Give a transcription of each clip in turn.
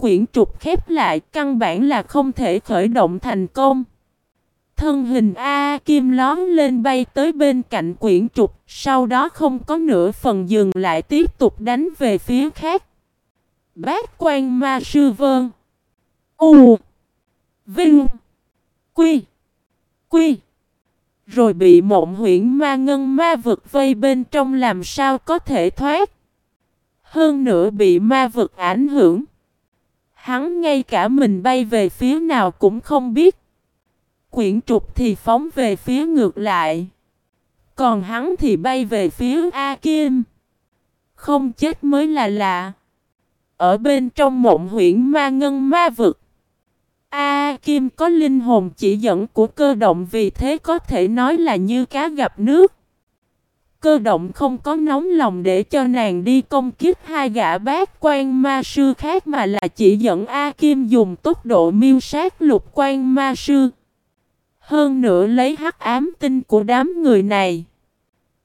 quyển trục khép lại căn bản là không thể khởi động thành công. Thân hình A Kim lón lên bay tới bên cạnh quyển trục, sau đó không có nửa phần dừng lại tiếp tục đánh về phía khác. Bác quan ma sư vơn. U. Vinh. Quy. Quy. Rồi bị mộng huyễn ma ngân ma vực vây bên trong làm sao có thể thoát. Hơn nữa bị ma vực ảnh hưởng. Hắn ngay cả mình bay về phía nào cũng không biết. Quyển trục thì phóng về phía ngược lại. Còn hắn thì bay về phía A Kim. Không chết mới là lạ. Ở bên trong mộng huyễn ma ngân ma vực. A Kim có linh hồn chỉ dẫn của cơ động vì thế có thể nói là như cá gặp nước. Cơ động không có nóng lòng để cho nàng đi công kích hai gã bác quan ma sư khác mà là chỉ dẫn A Kim dùng tốc độ miêu sát lục quan ma sư. Hơn nữa lấy hắc ám tinh của đám người này.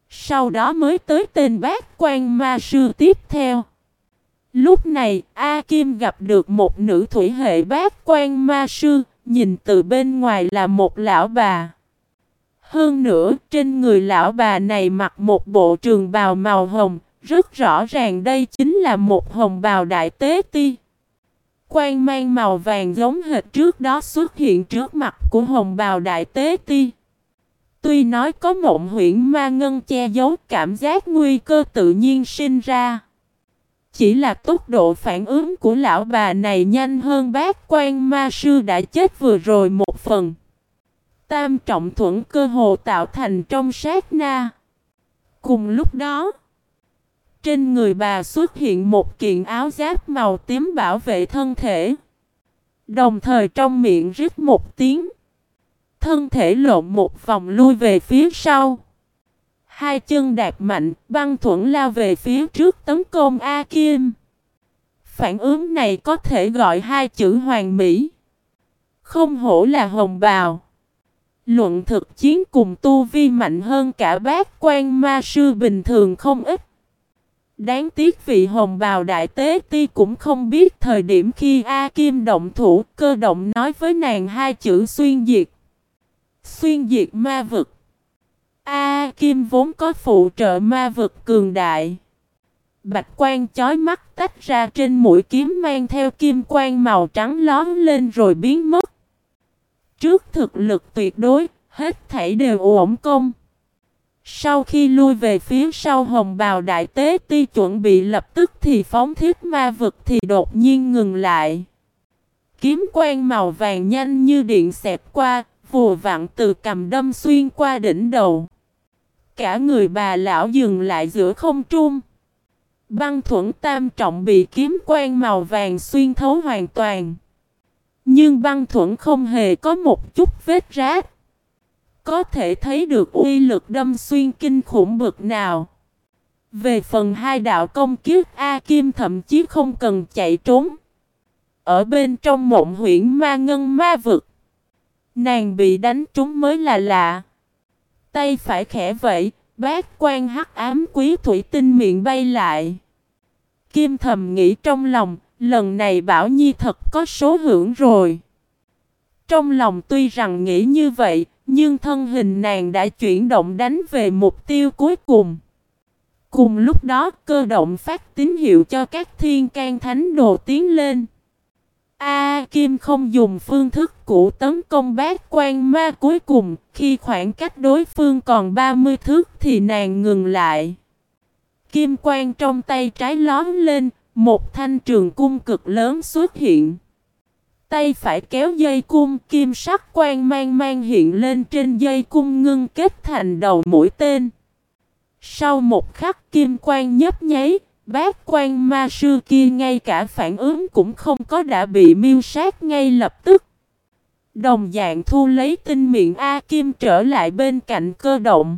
Sau đó mới tới tên bác quan ma sư tiếp theo. Lúc này, A Kim gặp được một nữ thủy hệ bác quan ma sư, nhìn từ bên ngoài là một lão bà. Hơn nữa, trên người lão bà này mặc một bộ trường bào màu hồng, rất rõ ràng đây chính là một hồng bào đại tế ti. Quan mang màu vàng giống hệt trước đó xuất hiện trước mặt của hồng bào đại tế ti. Tuy nói có mộng huyễn ma ngân che giấu cảm giác nguy cơ tự nhiên sinh ra. Chỉ là tốc độ phản ứng của lão bà này nhanh hơn bác quan ma sư đã chết vừa rồi một phần. Tam trọng thuẫn cơ hồ tạo thành trong sát na. Cùng lúc đó, trên người bà xuất hiện một kiện áo giáp màu tím bảo vệ thân thể. Đồng thời trong miệng rít một tiếng. Thân thể lộn một vòng lui về phía sau. Hai chân đạp mạnh, băng thuẫn lao về phía trước tấn công A Kim. Phản ứng này có thể gọi hai chữ hoàng mỹ. Không hổ là hồng bào. Luận thực chiến cùng tu vi mạnh hơn cả bác quan ma sư bình thường không ít. Đáng tiếc vị hồng bào đại tế ti cũng không biết thời điểm khi A Kim động thủ, cơ động nói với nàng hai chữ xuyên diệt. Xuyên diệt ma vực. A Kim vốn có phụ trợ ma vực cường đại. Bạch quan chói mắt tách ra trên mũi kiếm mang theo kim quang màu trắng lón lên rồi biến mất. Trước thực lực tuyệt đối, hết thảy đều ổn công. Sau khi lui về phía sau hồng bào đại tế ti chuẩn bị lập tức thì phóng thiết ma vực thì đột nhiên ngừng lại. Kiếm quang màu vàng nhanh như điện xẹt qua, vùa vặn từ cầm đâm xuyên qua đỉnh đầu. Cả người bà lão dừng lại giữa không trung. Băng thuẫn tam trọng bị kiếm quang màu vàng xuyên thấu hoàn toàn. Nhưng băng thuẫn không hề có một chút vết rách, Có thể thấy được uy lực đâm xuyên kinh khủng bực nào. Về phần hai đạo công kiếp A Kim thậm chí không cần chạy trốn. Ở bên trong mộng huyễn ma ngân ma vực. Nàng bị đánh trúng mới là lạ. Tay phải khẽ vậy, bát quan hắc ám quý thủy tinh miệng bay lại. Kim thầm nghĩ trong lòng, lần này Bảo Nhi thật có số hưởng rồi. Trong lòng tuy rằng nghĩ như vậy, nhưng thân hình nàng đã chuyển động đánh về mục tiêu cuối cùng. Cùng lúc đó cơ động phát tín hiệu cho các thiên can thánh đồ tiến lên. A Kim không dùng phương thức cũ tấn công bát quan ma cuối cùng, khi khoảng cách đối phương còn 30 thước thì nàng ngừng lại. Kim quang trong tay trái lóm lên, một thanh trường cung cực lớn xuất hiện. Tay phải kéo dây cung kim sắc quang mang mang hiện lên trên dây cung ngưng kết thành đầu mũi tên. Sau một khắc kim quang nhấp nháy, bác quan ma sư kia ngay cả phản ứng cũng không có đã bị miêu sát ngay lập tức. Đồng dạng thu lấy tinh miệng A Kim trở lại bên cạnh cơ động.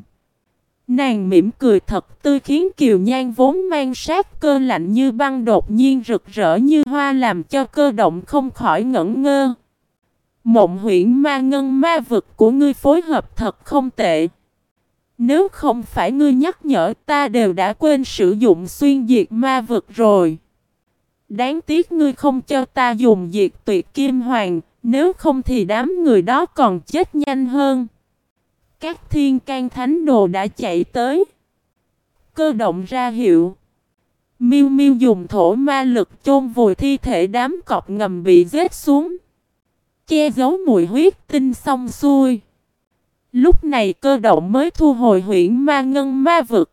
Nàng mỉm cười thật tươi khiến Kiều Nhan vốn mang sát cơ lạnh như băng đột nhiên rực rỡ như hoa làm cho cơ động không khỏi ngẩn ngơ. Mộng huyễn ma ngân ma vực của ngươi phối hợp thật không tệ. Nếu không phải ngươi nhắc nhở ta đều đã quên sử dụng xuyên diệt ma vực rồi. Đáng tiếc ngươi không cho ta dùng diệt tuyệt kim hoàng, nếu không thì đám người đó còn chết nhanh hơn. Các thiên can thánh đồ đã chạy tới. Cơ động ra hiệu. Miêu Miêu dùng thổ ma lực chôn vùi thi thể đám cọp ngầm bị rết xuống. Che giấu mùi huyết tinh xong xuôi. Lúc này cơ động mới thu hồi huyện ma ngân ma vực.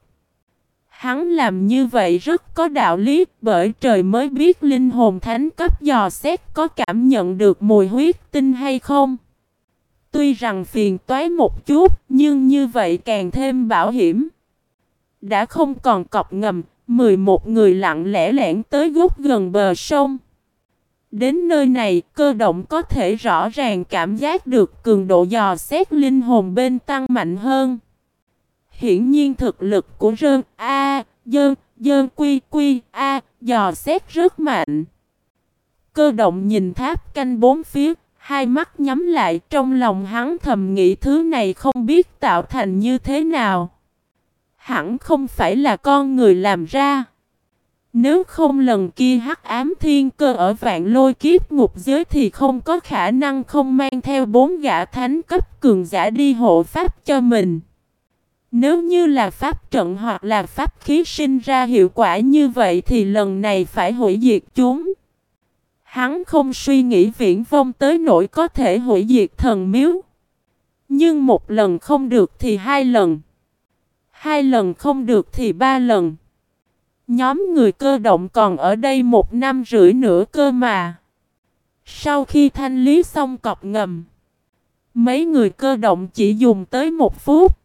Hắn làm như vậy rất có đạo lý, bởi trời mới biết linh hồn thánh cấp dò xét có cảm nhận được mùi huyết tinh hay không. Tuy rằng phiền toái một chút nhưng như vậy càng thêm bảo hiểm. Đã không còn cọc ngầm, 11 người lặng lẽ lẻn tới gốc gần bờ sông. Đến nơi này, cơ động có thể rõ ràng cảm giác được cường độ dò xét linh hồn bên tăng mạnh hơn. Hiển nhiên thực lực của rơn A, dơn, dơn quy quy A, dò xét rất mạnh. Cơ động nhìn tháp canh bốn phía, hai mắt nhắm lại, trong lòng hắn thầm nghĩ thứ này không biết tạo thành như thế nào. Hẳn không phải là con người làm ra. Nếu không lần kia hắc ám thiên cơ ở vạn lôi kiếp ngục giới thì không có khả năng không mang theo bốn gã thánh cấp cường giả đi hộ pháp cho mình. Nếu như là pháp trận hoặc là pháp khí sinh ra hiệu quả như vậy thì lần này phải hủy diệt chúng. Hắn không suy nghĩ viễn vông tới nỗi có thể hủy diệt thần miếu. Nhưng một lần không được thì hai lần. Hai lần không được thì ba lần. Nhóm người cơ động còn ở đây một năm rưỡi nữa cơ mà. Sau khi thanh lý xong cọc ngầm, mấy người cơ động chỉ dùng tới một phút.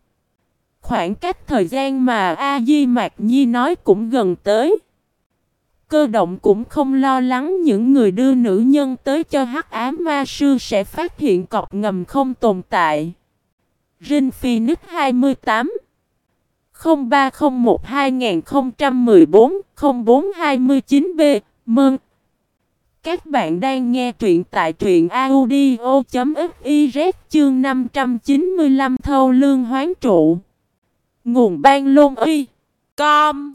Khoảng cách thời gian mà A Di Mạc Nhi nói cũng gần tới. Cơ động cũng không lo lắng những người đưa nữ nhân tới cho hắc ám ma sư sẽ phát hiện cọc ngầm không tồn tại. Rin Phoenix 28 0301 2014 0429B Mơn. Các bạn đang nghe truyện tại truyện audio.fiz chương 595 thâu lương hoán trụ. Nguồn ban lôn uy Com.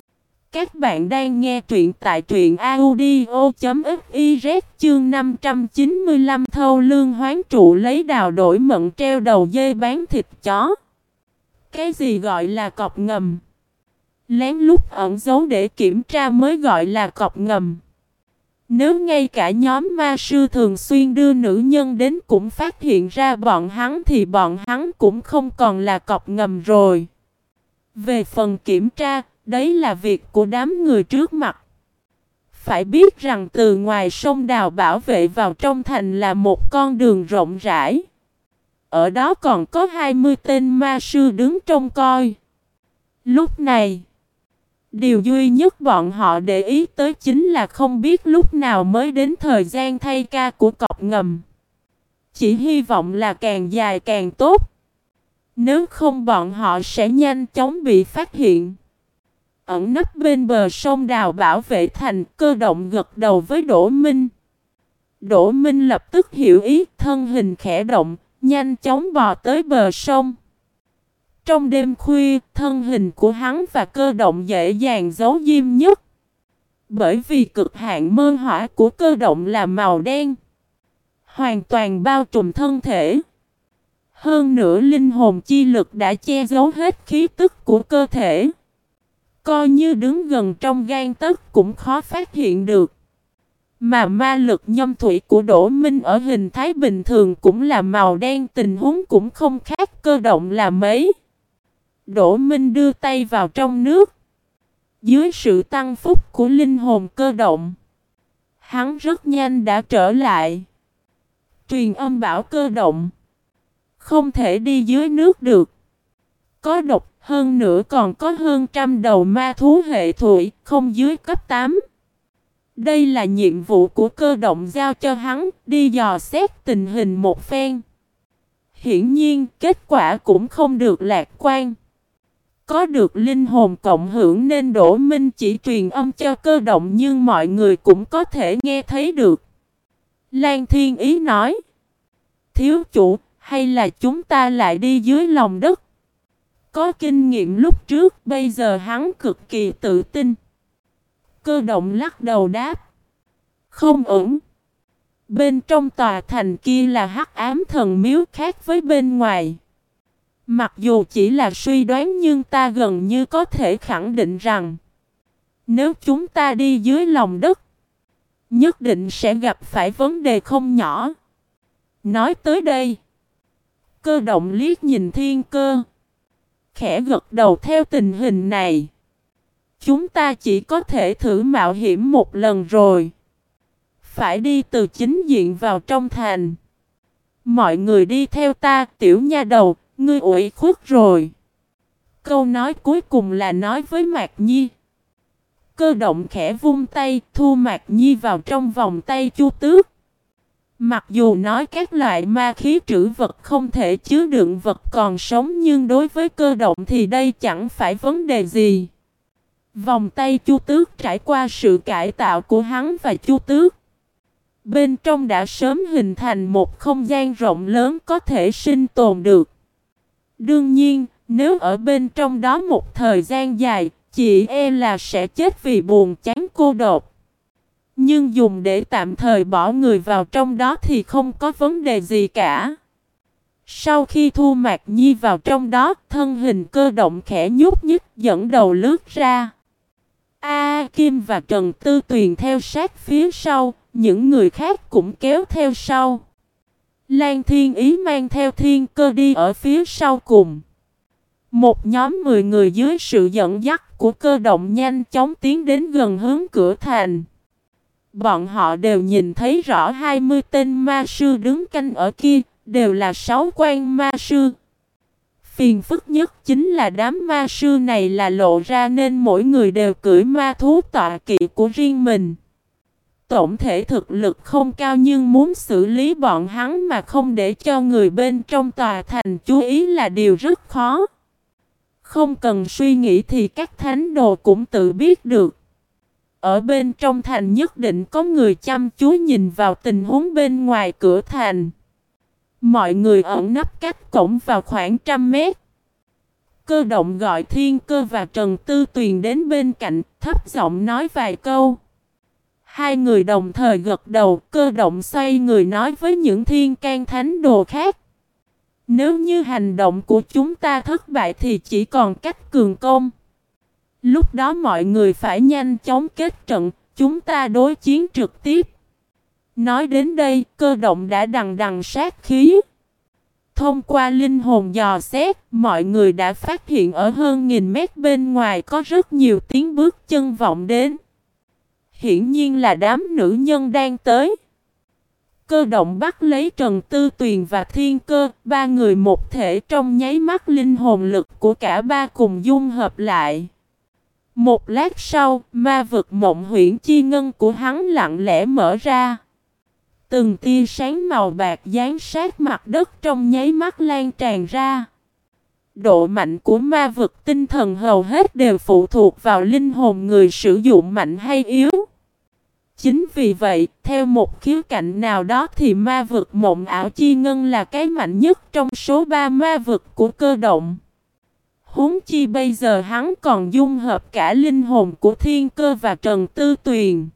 Các bạn đang nghe truyện tại truyện audio.fiz chương 595 thâu lương hoán trụ lấy đào đổi mận treo đầu dê bán thịt chó cái gì gọi là cọc ngầm? Lén lút ẩn giấu để kiểm tra mới gọi là cọc ngầm. Nếu ngay cả nhóm ma sư thường xuyên đưa nữ nhân đến cũng phát hiện ra bọn hắn thì bọn hắn cũng không còn là cọc ngầm rồi. Về phần kiểm tra, đấy là việc của đám người trước mặt. Phải biết rằng từ ngoài sông đào bảo vệ vào trong thành là một con đường rộng rãi. Ở đó còn có 20 tên ma sư đứng trông coi. Lúc này, điều duy nhất bọn họ để ý tới chính là không biết lúc nào mới đến thời gian thay ca của cọc ngầm. Chỉ hy vọng là càng dài càng tốt. Nếu không bọn họ sẽ nhanh chóng bị phát hiện. Ẩn nấp bên bờ sông đào bảo vệ thành cơ động gật đầu với Đỗ Minh. Đỗ Minh lập tức hiểu ý thân hình khẽ động, nhanh chóng bò tới bờ sông. Trong đêm khuya, thân hình của hắn và cơ động dễ dàng giấu diêm nhất. Bởi vì cực hạn mơ hỏa của cơ động là màu đen. Hoàn toàn bao trùm thân thể. Hơn nữa linh hồn chi lực đã che giấu hết khí tức của cơ thể. Coi như đứng gần trong gan tấc cũng khó phát hiện được. Mà ma lực nhâm thủy của Đỗ Minh ở hình thái bình thường cũng là màu đen, tình huống cũng không khác cơ động là mấy. Đỗ Minh đưa tay vào trong nước. Dưới sự tăng phúc của linh hồn cơ động. Hắn rất nhanh đã trở lại. Truyền âm bảo cơ động. Không thể đi dưới nước được. Có độc hơn nữa còn có hơn trăm đầu ma thú hệ thủy không dưới cấp 8. Đây là nhiệm vụ của cơ động giao cho hắn, đi dò xét tình hình một phen. Hiển nhiên, kết quả cũng không được lạc quan. Có được linh hồn cộng hưởng nên Đỗ Minh chỉ truyền âm cho cơ động nhưng mọi người cũng có thể nghe thấy được. Lan Thiên Ý nói, Thiếu chủ, hay là chúng ta lại đi dưới lòng đất? Có kinh nghiệm lúc trước, bây giờ hắn cực kỳ tự tin. Cơ động lắc đầu đáp. Không ổn. Bên trong tòa thành kia là hắc ám thần miếu khác với bên ngoài. Mặc dù chỉ là suy đoán nhưng ta gần như có thể khẳng định rằng Nếu chúng ta đi dưới lòng đất Nhất định sẽ gặp phải vấn đề không nhỏ Nói tới đây Cơ động liếc nhìn thiên cơ Khẽ gật đầu theo tình hình này Chúng ta chỉ có thể thử mạo hiểm một lần rồi Phải đi từ chính diện vào trong thành Mọi người đi theo ta tiểu nha đầu Ngươi ủy khuất rồi. Câu nói cuối cùng là nói với Mạc Nhi. Cơ động khẽ vung tay, thu Mạc Nhi vào trong vòng tay chu tước. Mặc dù nói các loại ma khí trữ vật không thể chứa đựng vật còn sống nhưng đối với cơ động thì đây chẳng phải vấn đề gì. Vòng tay chu tước trải qua sự cải tạo của hắn và chu tước. Bên trong đã sớm hình thành một không gian rộng lớn có thể sinh tồn được. Đương nhiên, nếu ở bên trong đó một thời gian dài, chị e là sẽ chết vì buồn chán cô độc. Nhưng dùng để tạm thời bỏ người vào trong đó thì không có vấn đề gì cả. Sau khi thu Mạc Nhi vào trong đó, thân hình cơ động khẽ nhúc nhích dẫn đầu lướt ra. A Kim và Trần Tư Tuyền theo sát phía sau, những người khác cũng kéo theo sau. Lan Thiên Ý mang theo thiên cơ đi ở phía sau cùng. Một nhóm 10 người dưới sự dẫn dắt của cơ động nhanh chóng tiến đến gần hướng cửa thành. Bọn họ đều nhìn thấy rõ 20 tên ma sư đứng canh ở kia, đều là sáu quan ma sư. Phiền phức nhất chính là đám ma sư này là lộ ra nên mỗi người đều cưỡi ma thú tọa kỵ của riêng mình. Tổng thể thực lực không cao nhưng muốn xử lý bọn hắn mà không để cho người bên trong tòa thành chú ý là điều rất khó. Không cần suy nghĩ thì các thánh đồ cũng tự biết được. Ở bên trong thành nhất định có người chăm chú nhìn vào tình huống bên ngoài cửa thành. Mọi người ẩn nấp cách cổng vào khoảng trăm mét. Cơ động gọi Thiên Cơ và Trần Tư Tuyền đến bên cạnh, thấp giọng nói vài câu. Hai người đồng thời gật đầu, cơ động xoay người nói với những thiên can thánh đồ khác. Nếu như hành động của chúng ta thất bại thì chỉ còn cách cường công. Lúc đó mọi người phải nhanh chóng kết trận, chúng ta đối chiến trực tiếp. Nói đến đây, cơ động đã đằng đằng sát khí. Thông qua linh hồn dò xét, mọi người đã phát hiện ở hơn nghìn mét bên ngoài có rất nhiều tiếng bước chân vọng đến. Hiển nhiên là đám nữ nhân đang tới. Cơ động bắt lấy Trần Tư Tuyền và Thiên Cơ, ba người một thể trong nháy mắt linh hồn lực của cả ba cùng dung hợp lại. Một lát sau, ma vực mộng huyễn chi ngân của hắn lặng lẽ mở ra. Từng tia sáng màu bạc dán sát mặt đất trong nháy mắt lan tràn ra. Độ mạnh của ma vực tinh thần hầu hết đều phụ thuộc vào linh hồn người sử dụng mạnh hay yếu. Chính vì vậy, theo một khía cạnh nào đó thì ma vực mộng ảo chi ngân là cái mạnh nhất trong số ba ma vực của cơ động. Huống chi bây giờ hắn còn dung hợp cả linh hồn của thiên cơ và trần tư tuyền.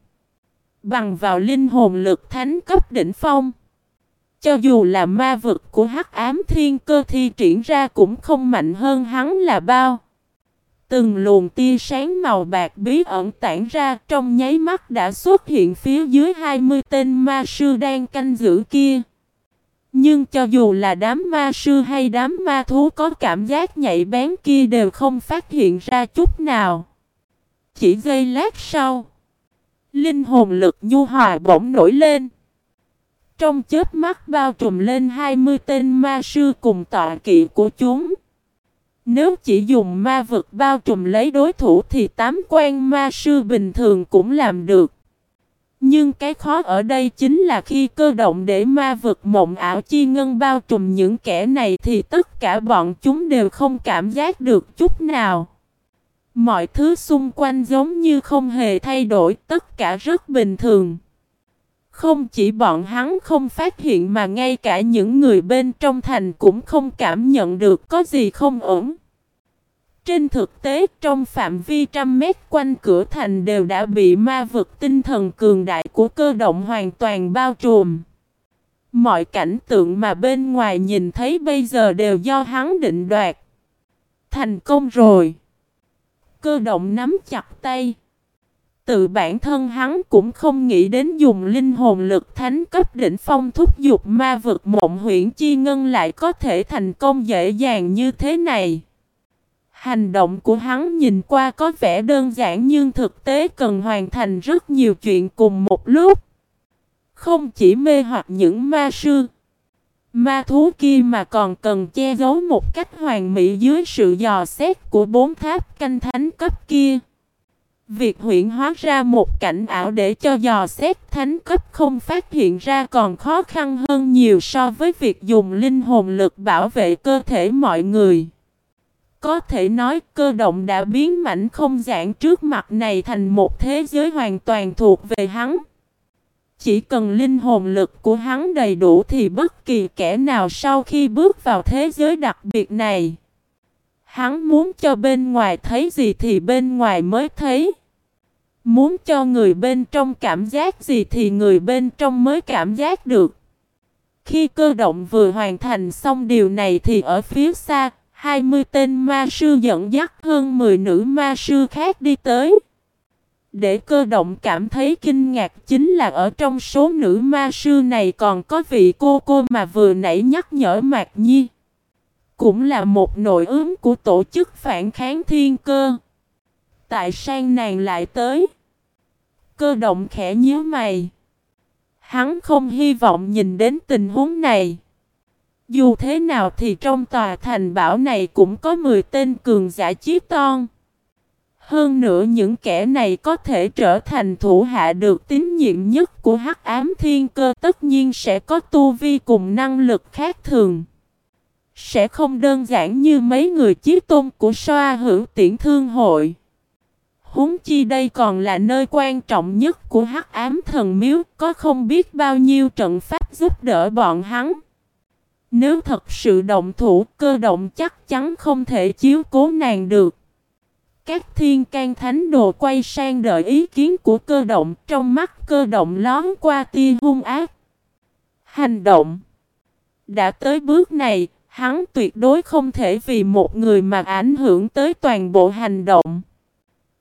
Bằng vào linh hồn lực thánh cấp đỉnh phong. Cho dù là ma vực của hắc ám thiên cơ thi triển ra cũng không mạnh hơn hắn là bao. Từng luồng tia sáng màu bạc bí ẩn tản ra trong nháy mắt đã xuất hiện phía dưới 20 tên ma sư đang canh giữ kia. Nhưng cho dù là đám ma sư hay đám ma thú có cảm giác nhạy bén kia đều không phát hiện ra chút nào. Chỉ giây lát sau, linh hồn lực nhu hòa bỗng nổi lên. Trong chớp mắt bao trùm lên 20 tên ma sư cùng tọa kỵ của chúng. Nếu chỉ dùng ma vực bao trùm lấy đối thủ thì tám quan ma sư bình thường cũng làm được. Nhưng cái khó ở đây chính là khi cơ động để ma vực mộng ảo chi ngân bao trùm những kẻ này thì tất cả bọn chúng đều không cảm giác được chút nào. Mọi thứ xung quanh giống như không hề thay đổi, tất cả rất bình thường. Không chỉ bọn hắn không phát hiện mà ngay cả những người bên trong thành cũng không cảm nhận được có gì không ổn. Trên thực tế, trong phạm vi trăm mét quanh cửa thành đều đã bị ma vực tinh thần cường đại của cơ động hoàn toàn bao trùm. Mọi cảnh tượng mà bên ngoài nhìn thấy bây giờ đều do hắn định đoạt. Thành công rồi. Cơ động nắm chặt tay. Tự bản thân hắn cũng không nghĩ đến dùng linh hồn lực thánh cấp đỉnh phong thúc dục ma vực mộng huyễn chi ngân lại có thể thành công dễ dàng như thế này. Hành động của hắn nhìn qua có vẻ đơn giản nhưng thực tế cần hoàn thành rất nhiều chuyện cùng một lúc. Không chỉ mê hoặc những ma sư, ma thú kia mà còn cần che giấu một cách hoàn mỹ dưới sự dò xét của bốn tháp canh thánh cấp kia. Việc huyện hóa ra một cảnh ảo để cho dò xét thánh cấp không phát hiện ra còn khó khăn hơn nhiều so với việc dùng linh hồn lực bảo vệ cơ thể mọi người. Có thể nói cơ động đã biến mảnh không gian trước mặt này thành một thế giới hoàn toàn thuộc về hắn. Chỉ cần linh hồn lực của hắn đầy đủ thì bất kỳ kẻ nào sau khi bước vào thế giới đặc biệt này. Hắn muốn cho bên ngoài thấy gì thì bên ngoài mới thấy. Muốn cho người bên trong cảm giác gì thì người bên trong mới cảm giác được. Khi cơ động vừa hoàn thành xong điều này thì ở phía xa, 20 tên ma sư dẫn dắt hơn 10 nữ ma sư khác đi tới. Để cơ động cảm thấy kinh ngạc chính là ở trong số nữ ma sư này còn có vị cô cô mà vừa nãy nhắc nhở Mạc Nhi. Cũng là một nội ứng của tổ chức phản kháng thiên cơ. Tại sao nàng lại tới? Cơ động khẽ nhíu mày. Hắn không hy vọng nhìn đến tình huống này. Dù thế nào thì trong tòa thành bảo này cũng có 10 tên cường giả chiếc ton. Hơn nữa những kẻ này có thể trở thành thủ hạ được tín nhiệm nhất của hắc ám thiên cơ tất nhiên sẽ có tu vi cùng năng lực khác thường. Sẽ không đơn giản như mấy người chiếc tôn của Soa hữu tiễn thương hội. Húng chi đây còn là nơi quan trọng nhất của hắc ám thần miếu, có không biết bao nhiêu trận pháp giúp đỡ bọn hắn. Nếu thật sự động thủ, cơ động chắc chắn không thể chiếu cố nàng được. Các thiên can thánh đồ quay sang đợi ý kiến của cơ động, trong mắt cơ động lón qua tia hung ác. Hành động Đã tới bước này, hắn tuyệt đối không thể vì một người mà ảnh hưởng tới toàn bộ hành động.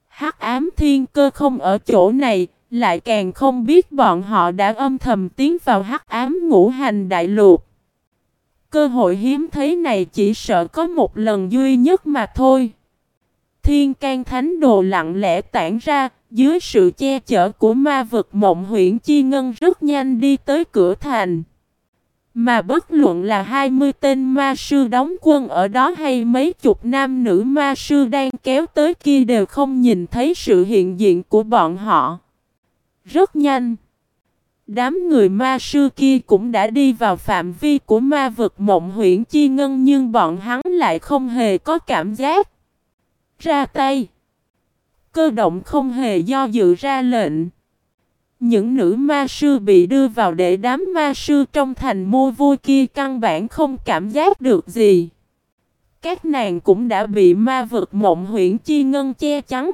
Hắc ám thiên cơ không ở chỗ này, lại càng không biết bọn họ đã âm thầm tiến vào hắc ám ngũ hành đại lục. Cơ hội hiếm thấy này chỉ sợ có một lần duy nhất mà thôi. Thiên can thánh đồ lặng lẽ tản ra, dưới sự che chở của ma vực mộng huyện chi ngân rất nhanh đi tới cửa thành. Mà bất luận là 20 tên ma sư đóng quân ở đó hay mấy chục nam nữ ma sư đang kéo tới kia đều không nhìn thấy sự hiện diện của bọn họ. Rất nhanh. Đám người ma sư kia cũng đã đi vào phạm vi của ma vực mộng huyện chi ngân nhưng bọn hắn lại không hề có cảm giác. Ra tay. Cơ động không hề do dự ra lệnh. Những nữ ma sư bị đưa vào để đám ma sư trong thành mua vui kia căn bản không cảm giác được gì. Các nàng cũng đã bị ma vực mộng huyện chi ngân che chắn.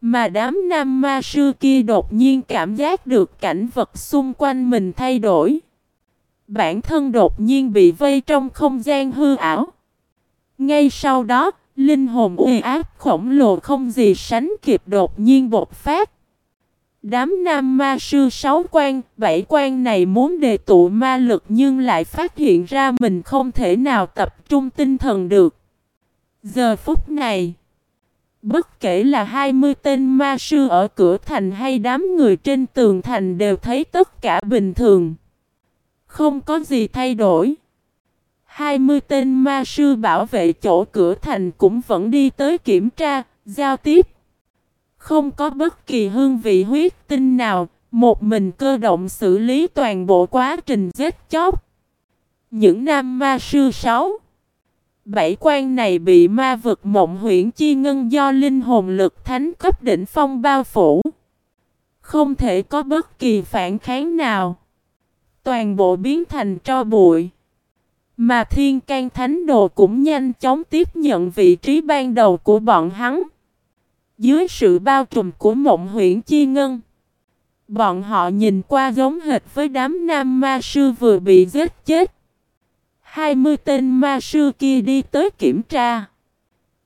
Mà đám nam ma sư kia đột nhiên cảm giác được cảnh vật xung quanh mình thay đổi. Bản thân đột nhiên bị vây trong không gian hư ảo. Ngay sau đó, linh hồn uy áp khổng lồ không gì sánh kịp đột nhiên bột phát. Đám nam ma sư sáu quan, bảy quan này muốn đề tụ ma lực nhưng lại phát hiện ra mình không thể nào tập trung tinh thần được. Giờ phút này, bất kể là 20 tên ma sư ở cửa thành hay đám người trên tường thành đều thấy tất cả bình thường. Không có gì thay đổi. 20 tên ma sư bảo vệ chỗ cửa thành cũng vẫn đi tới kiểm tra, giao tiếp. Không có bất kỳ hương vị huyết tinh nào, một mình cơ động xử lý toàn bộ quá trình giết chóc. Những nam ma sư sáu, bảy quan này bị ma vực mộng huyễn chi ngân do linh hồn lực thánh cấp đỉnh phong bao phủ. Không thể có bất kỳ phản kháng nào. Toàn bộ biến thành tro bụi. Mà Thiên can Thánh Đồ cũng nhanh chóng tiếp nhận vị trí ban đầu của bọn hắn. Dưới sự bao trùm của mộng huyễn chi ngân. Bọn họ nhìn qua giống hệt với đám nam ma sư vừa bị giết chết. 20 tên ma sư kia đi tới kiểm tra.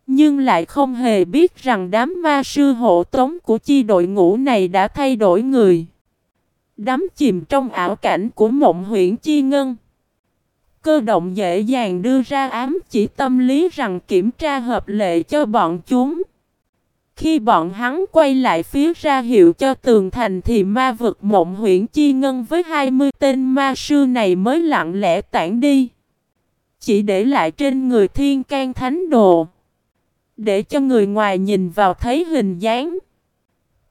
Nhưng lại không hề biết rằng đám ma sư hộ tống của chi đội ngũ này đã thay đổi người. Đắm chìm trong ảo cảnh của mộng huyện chi ngân. Cơ động dễ dàng đưa ra ám chỉ tâm lý rằng kiểm tra hợp lệ cho bọn chúng. Khi bọn hắn quay lại phía ra hiệu cho tường thành thì ma vực mộng huyện chi ngân với 20 tên ma sư này mới lặng lẽ tản đi. Chỉ để lại trên người thiên can thánh đồ. Để cho người ngoài nhìn vào thấy hình dáng.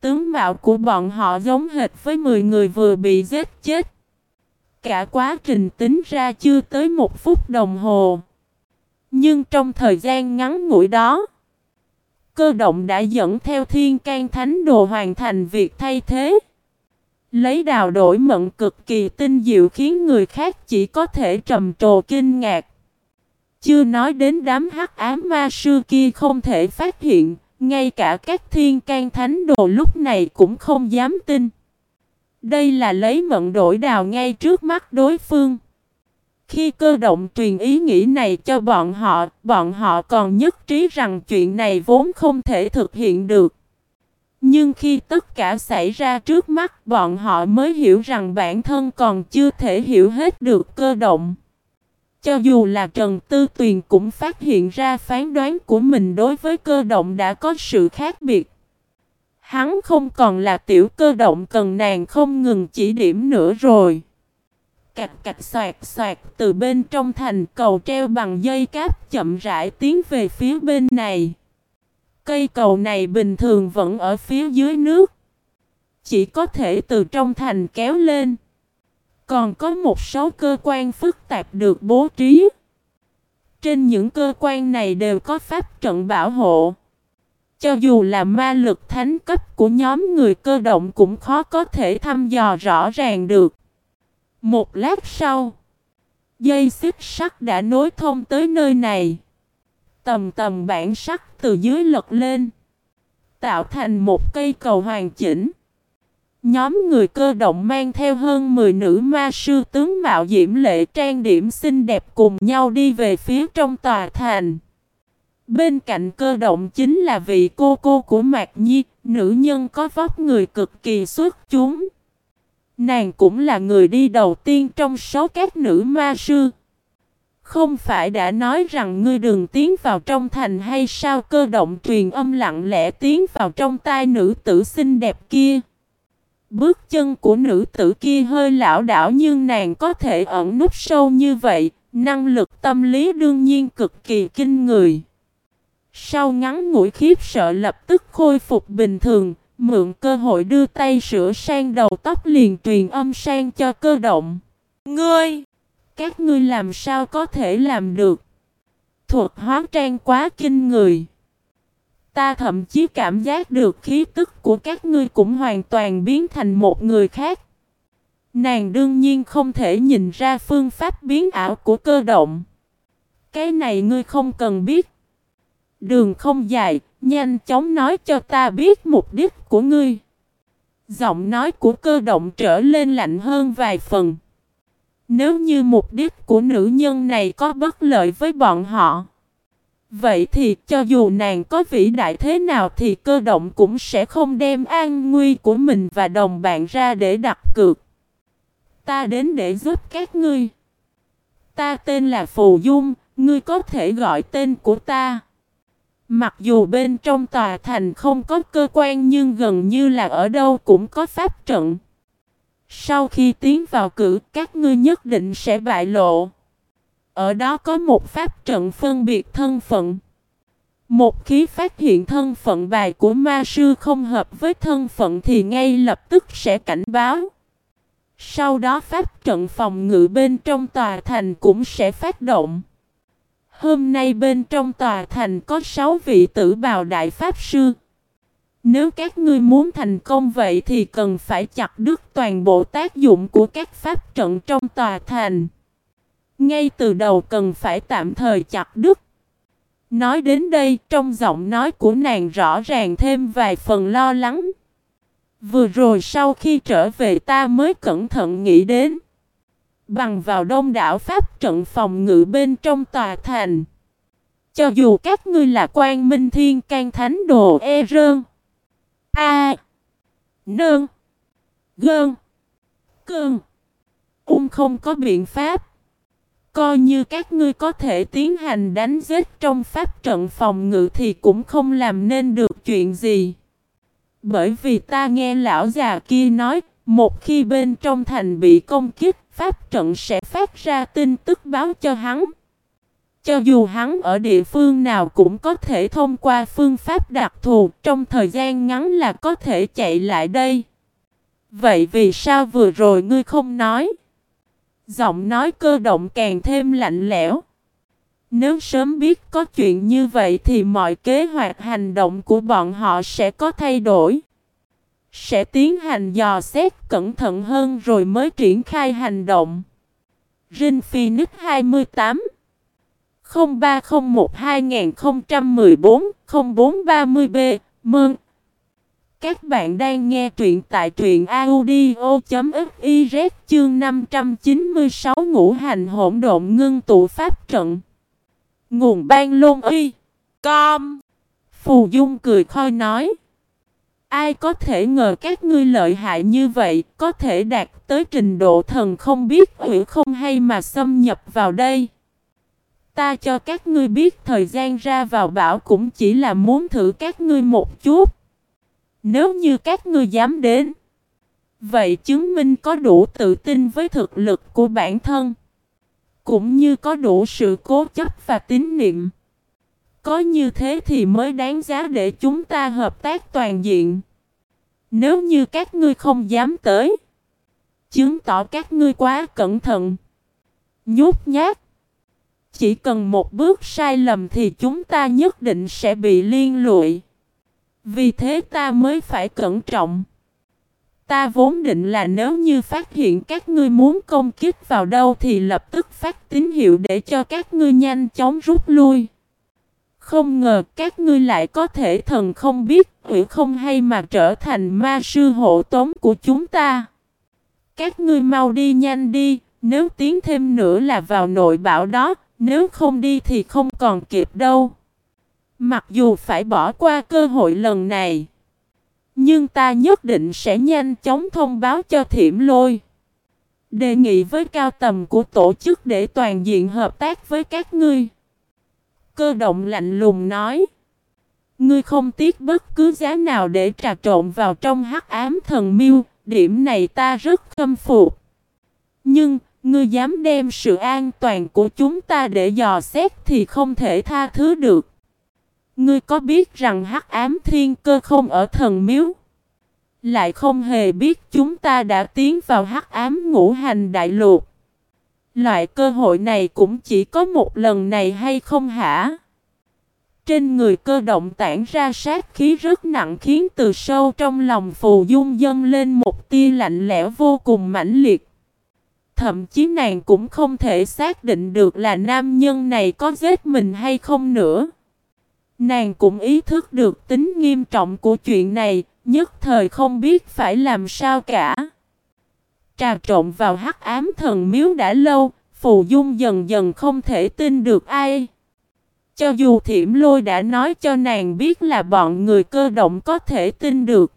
Tướng mạo của bọn họ giống hệt với 10 người vừa bị giết chết. Cả quá trình tính ra chưa tới một phút đồng hồ. Nhưng trong thời gian ngắn ngủi đó, cơ động đã dẫn theo thiên can thánh đồ hoàn thành việc thay thế. Lấy đào đổi mận cực kỳ tinh diệu khiến người khác chỉ có thể trầm trồ kinh ngạc. Chưa nói đến đám hắc ám ma sư kia không thể phát hiện, ngay cả các thiên can thánh đồ lúc này cũng không dám tin. Đây là lấy mận đổi đào ngay trước mắt đối phương. Khi cơ động truyền ý nghĩ này cho bọn họ, bọn họ còn nhất trí rằng chuyện này vốn không thể thực hiện được. Nhưng khi tất cả xảy ra trước mắt, bọn họ mới hiểu rằng bản thân còn chưa thể hiểu hết được cơ động. Cho dù là Trần Tư Tuyền cũng phát hiện ra phán đoán của mình đối với cơ động đã có sự khác biệt. Hắn không còn là tiểu cơ động cần nàng không ngừng chỉ điểm nữa rồi. Cạch cạch soạt soạt từ bên trong thành cầu treo bằng dây cáp chậm rãi tiến về phía bên này. Cây cầu này bình thường vẫn ở phía dưới nước. Chỉ có thể từ trong thành kéo lên. Còn có một số cơ quan phức tạp được bố trí. Trên những cơ quan này đều có pháp trận bảo hộ. Cho dù là ma lực thánh cấp của nhóm người cơ động cũng khó có thể thăm dò rõ ràng được. Một lát sau, dây xích sắt đã nối thông tới nơi này. Tầm tầm bản sắt từ dưới lật lên, tạo thành một cây cầu hoàn chỉnh. Nhóm người cơ động mang theo hơn 10 nữ ma sư tướng mạo diễm lệ trang điểm xinh đẹp cùng nhau đi về phía trong tòa thành. Bên cạnh cơ động chính là vị cô cô của Mạc Nhi, nữ nhân có vóc người cực kỳ xuất chúng. Nàng cũng là người đi đầu tiên trong số các nữ ma sư. Không phải đã nói rằng ngươi đừng tiến vào trong thành hay sao cơ động truyền âm lặng lẽ tiến vào trong tai nữ tử xinh đẹp kia. Bước chân của nữ tử kia hơi lão đảo nhưng nàng có thể ẩn núp sâu như vậy, năng lực tâm lý đương nhiên cực kỳ kinh người. Sau ngắn ngủi khiếp sợ lập tức khôi phục bình thường, mượn cơ hội đưa tay sửa sang đầu tóc liền truyền âm sang cho cơ động. Ngươi! Các ngươi làm sao có thể làm được? Thuật hóa trang quá kinh người. Ta thậm chí cảm giác được khí tức của các ngươi cũng hoàn toàn biến thành một người khác. Nàng đương nhiên không thể nhìn ra phương pháp biến ảo của cơ động. Cái này ngươi không cần biết. Đường không dài, nhanh chóng nói cho ta biết mục đích của ngươi. Giọng nói của cơ động trở lên lạnh hơn vài phần. Nếu như mục đích của nữ nhân này có bất lợi với bọn họ. Vậy thì cho dù nàng có vĩ đại thế nào thì cơ động cũng sẽ không đem an nguy của mình và đồng bạn ra để đặt cược. Ta đến để giúp các ngươi. Ta tên là Phù Dung, ngươi có thể gọi tên của ta. Mặc dù bên trong tòa thành không có cơ quan nhưng gần như là ở đâu cũng có pháp trận. Sau khi tiến vào cử, các ngươi nhất định sẽ bại lộ. Ở đó có một pháp trận phân biệt thân phận. Một khi phát hiện thân phận bài của ma sư không hợp với thân phận thì ngay lập tức sẽ cảnh báo. Sau đó pháp trận phòng ngự bên trong tòa thành cũng sẽ phát động. Hôm nay bên trong tòa thành có 6 vị tử bào đại pháp sư. Nếu các ngươi muốn thành công vậy thì cần phải chặt đứt toàn bộ tác dụng của các pháp trận trong tòa thành. Ngay từ đầu cần phải tạm thời chặt đứt. Nói đến đây, trong giọng nói của nàng rõ ràng thêm vài phần lo lắng. Vừa rồi sau khi trở về ta mới cẩn thận nghĩ đến. Bằng vào đông đảo Pháp trận phòng ngự bên trong tòa thành. Cho dù các ngươi là quan minh thiên can thánh đồ e rơn. A. Nơn, Gơn. Cơn. Ung không có biện pháp. Coi như các ngươi có thể tiến hành đánh giết trong pháp trận phòng ngự thì cũng không làm nên được chuyện gì. Bởi vì ta nghe lão già kia nói, một khi bên trong thành bị công kích, pháp trận sẽ phát ra tin tức báo cho hắn. Cho dù hắn ở địa phương nào cũng có thể thông qua phương pháp đặc thù, trong thời gian ngắn là có thể chạy lại đây. Vậy vì sao vừa rồi ngươi không nói? Giọng nói cơ động càng thêm lạnh lẽo. Nếu sớm biết có chuyện như vậy thì mọi kế hoạch hành động của bọn họ sẽ có thay đổi. Sẽ tiến hành dò xét cẩn thận hơn rồi mới triển khai hành động. Rin Phoenix 28 0301 2014 0430B Mơn các bạn đang nghe truyện tại truyện audio.fiz chương 596 ngũ hành hỗn độn ngưng tụ pháp trận. Nguồn ban lôn uy. Com. Phù Dung cười khôi nói. Ai có thể ngờ các ngươi lợi hại như vậy, có thể đạt tới trình độ thần không biết hữu không hay mà xâm nhập vào đây. Ta cho các ngươi biết thời gian ra vào bảo cũng chỉ là muốn thử các ngươi một chút. Nếu như các ngươi dám đến, vậy chứng minh có đủ tự tin với thực lực của bản thân, cũng như có đủ sự cố chấp và tín niệm. Có như thế thì mới đáng giá để chúng ta hợp tác toàn diện. Nếu như các ngươi không dám tới, chứng tỏ các ngươi quá cẩn thận, nhút nhát. Chỉ cần một bước sai lầm thì chúng ta nhất định sẽ bị liên lụy. Vì thế ta mới phải cẩn trọng. Ta vốn định là nếu như phát hiện các ngươi muốn công kích vào đâu thì lập tức phát tín hiệu để cho các ngươi nhanh chóng rút lui. Không ngờ các ngươi lại có thể thần không biết hủy không hay mà trở thành ma sư hộ tống của chúng ta. Các ngươi mau đi nhanh đi, nếu tiến thêm nữa là vào nội bảo đó, nếu không đi thì không còn kịp đâu. Mặc dù phải bỏ qua cơ hội lần này, nhưng ta nhất định sẽ nhanh chóng thông báo cho thiểm lôi. Đề nghị với cao tầm của tổ chức để toàn diện hợp tác với các ngươi. Cơ động lạnh lùng nói. Ngươi không tiếc bất cứ giá nào để trà trộn vào trong hắc ám thần miêu, điểm này ta rất khâm phục. Nhưng, ngươi dám đem sự an toàn của chúng ta để dò xét thì không thể tha thứ được. Ngươi có biết rằng hắc ám thiên cơ không ở thần miếu? Lại không hề biết chúng ta đã tiến vào hắc ám ngũ hành đại lục. Loại cơ hội này cũng chỉ có một lần này hay không hả? Trên người cơ động tản ra sát khí rất nặng khiến từ sâu trong lòng phù dung dâng lên một tia lạnh lẽo vô cùng mãnh liệt. Thậm chí nàng cũng không thể xác định được là nam nhân này có giết mình hay không nữa. Nàng cũng ý thức được tính nghiêm trọng của chuyện này, nhất thời không biết phải làm sao cả. Trà trộn vào hắc ám thần miếu đã lâu, Phù Dung dần dần không thể tin được ai. Cho dù thiểm lôi đã nói cho nàng biết là bọn người cơ động có thể tin được.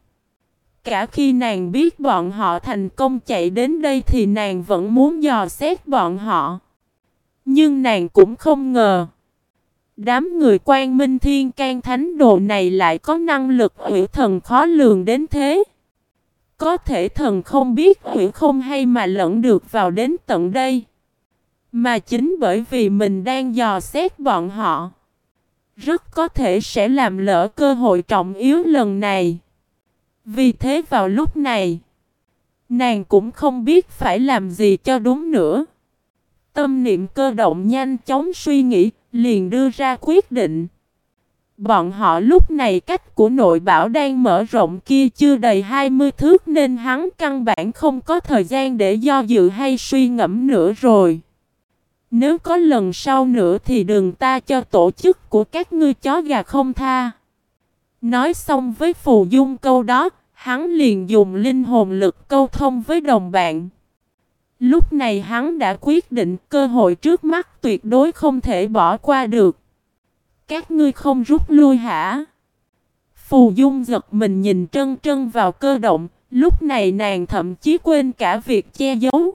Cả khi nàng biết bọn họ thành công chạy đến đây thì nàng vẫn muốn dò xét bọn họ. Nhưng nàng cũng không ngờ. Đám người quan minh thiên can thánh đồ này lại có năng lực hủy thần khó lường đến thế. Có thể thần không biết hủy không hay mà lẫn được vào đến tận đây. Mà chính bởi vì mình đang dò xét bọn họ. Rất có thể sẽ làm lỡ cơ hội trọng yếu lần này. Vì thế vào lúc này, nàng cũng không biết phải làm gì cho đúng nữa. Tâm niệm cơ động nhanh chóng suy nghĩ, liền đưa ra quyết định. Bọn họ lúc này cách của nội bảo đang mở rộng kia chưa đầy 20 thước nên hắn căn bản không có thời gian để do dự hay suy ngẫm nữa rồi. Nếu có lần sau nữa thì đừng ta cho tổ chức của các ngươi chó gà không tha. Nói xong với Phù Dung câu đó, hắn liền dùng linh hồn lực câu thông với đồng bạn. Lúc này hắn đã quyết định cơ hội trước mắt tuyệt đối không thể bỏ qua được. Các ngươi không rút lui hả? Phù Dung giật mình nhìn trân trân vào cơ động, lúc này nàng thậm chí quên cả việc che giấu.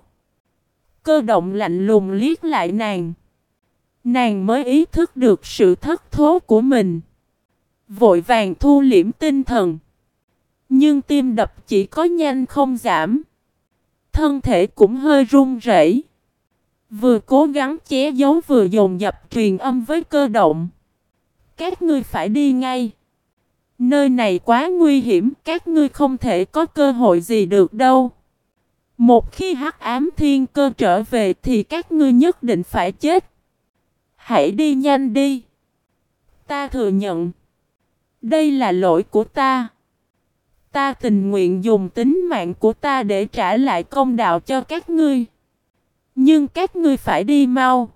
Cơ động lạnh lùng liếc lại nàng. Nàng mới ý thức được sự thất thố của mình. Vội vàng thu liễm tinh thần. Nhưng tim đập chỉ có nhanh không giảm. Thân thể cũng hơi run rẩy. Vừa cố gắng che giấu vừa dồn dập truyền âm với cơ động. Các ngươi phải đi ngay. Nơi này quá nguy hiểm, các ngươi không thể có cơ hội gì được đâu. Một khi hắc ám thiên cơ trở về thì các ngươi nhất định phải chết. Hãy đi nhanh đi. Ta thừa nhận. Đây là lỗi của ta. Ta tình nguyện dùng tính mạng của ta để trả lại công đạo cho các ngươi. Nhưng các ngươi phải đi mau.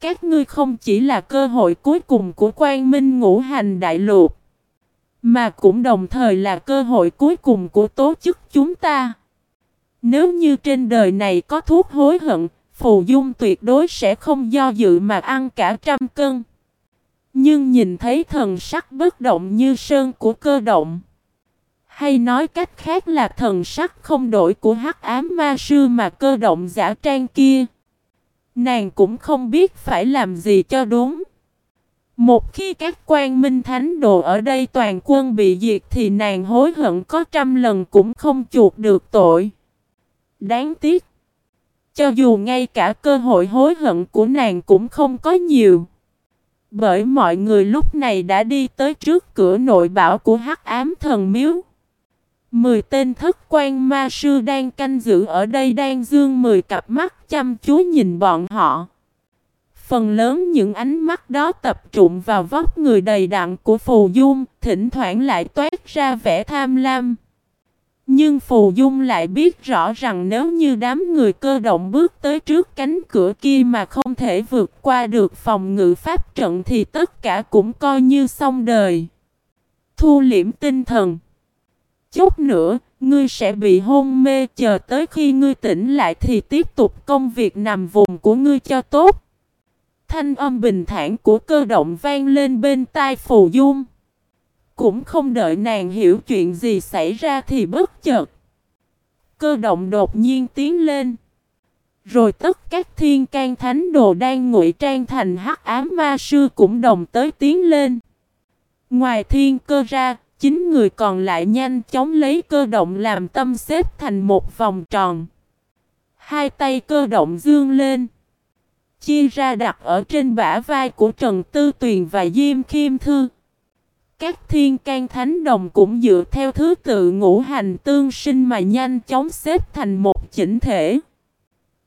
Các ngươi không chỉ là cơ hội cuối cùng của quan minh ngũ hành đại lục. Mà cũng đồng thời là cơ hội cuối cùng của tố chức chúng ta. Nếu như trên đời này có thuốc hối hận, Phù Dung tuyệt đối sẽ không do dự mà ăn cả trăm cân. Nhưng nhìn thấy thần sắc bất động như sơn của cơ động. Hay nói cách khác là thần sắc không đổi của hắc ám ma sư mà cơ động giả trang kia. Nàng cũng không biết phải làm gì cho đúng. Một khi các quan minh thánh đồ ở đây toàn quân bị diệt thì nàng hối hận có trăm lần cũng không chuộc được tội. Đáng tiếc. Cho dù ngay cả cơ hội hối hận của nàng cũng không có nhiều. Bởi mọi người lúc này đã đi tới trước cửa nội bảo của hắc ám thần miếu. Mười tên thất quan ma sư đang canh giữ ở đây đang dương mười cặp mắt chăm chú nhìn bọn họ. Phần lớn những ánh mắt đó tập trung vào vóc người đầy đặn của Phù Dung, thỉnh thoảng lại toát ra vẻ tham lam. Nhưng Phù Dung lại biết rõ rằng nếu như đám người cơ động bước tới trước cánh cửa kia mà không thể vượt qua được phòng ngự pháp trận thì tất cả cũng coi như xong đời. Thu liễm tinh thần Chút nữa, ngươi sẽ bị hôn mê chờ tới khi ngươi tỉnh lại thì tiếp tục công việc nằm vùng của ngươi cho tốt. Thanh âm bình thản của cơ động vang lên bên tai Phù Dung. Cũng không đợi nàng hiểu chuyện gì xảy ra thì bất chợt. Cơ động đột nhiên tiến lên. Rồi tất các thiên can thánh đồ đang ngụy trang thành hắc ám ma sư cũng đồng tới tiến lên. Ngoài thiên cơ ra, chín người còn lại nhanh chóng lấy cơ động làm tâm xếp thành một vòng tròn. Hai tay cơ động dương lên. Chia ra đặt ở trên bả vai của Trần Tư Tuyền và Diêm Khiêm Thư. Các thiên can thánh đồng cũng dựa theo thứ tự ngũ hành tương sinh mà nhanh chóng xếp thành một chỉnh thể.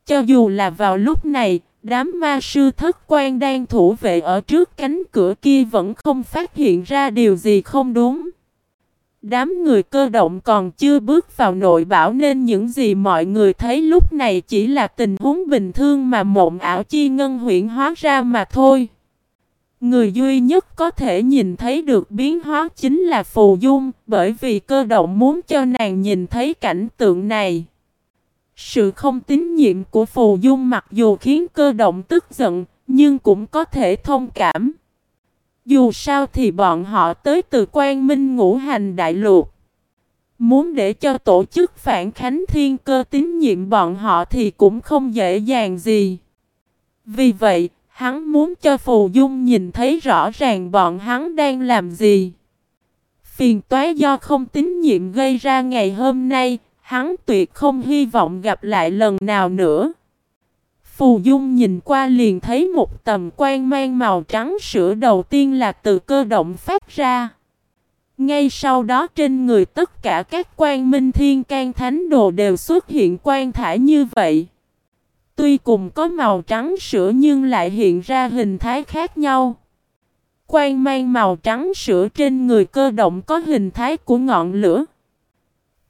Cho dù là vào lúc này, đám ma sư thất quan đang thủ vệ ở trước cánh cửa kia vẫn không phát hiện ra điều gì không đúng. Đám người cơ động còn chưa bước vào nội bảo nên những gì mọi người thấy lúc này chỉ là tình huống bình thường mà mộng ảo chi ngân huyện hóa ra mà thôi. Người duy nhất có thể nhìn thấy được biến hóa chính là Phù Dung, bởi vì cơ động muốn cho nàng nhìn thấy cảnh tượng này. Sự không tín nhiệm của Phù Dung mặc dù khiến cơ động tức giận, nhưng cũng có thể thông cảm. Dù sao thì bọn họ tới từ quan minh ngũ hành đại lục. Muốn để cho tổ chức phản khánh thiên cơ tín nhiệm bọn họ thì cũng không dễ dàng gì. Vì vậy, Hắn muốn cho Phù Dung nhìn thấy rõ ràng bọn hắn đang làm gì. Phiền toái do không tín nhiệm gây ra ngày hôm nay, hắn tuyệt không hy vọng gặp lại lần nào nữa. Phù Dung nhìn qua liền thấy một tầm quan mang màu trắng sữa đầu tiên là từ cơ động phát ra. Ngay sau đó trên người tất cả các quan minh thiên can thánh đồ đều xuất hiện quan thải như vậy. Tuy cùng có màu trắng sữa nhưng lại hiện ra hình thái khác nhau. quan mang màu trắng sữa trên người cơ động có hình thái của ngọn lửa.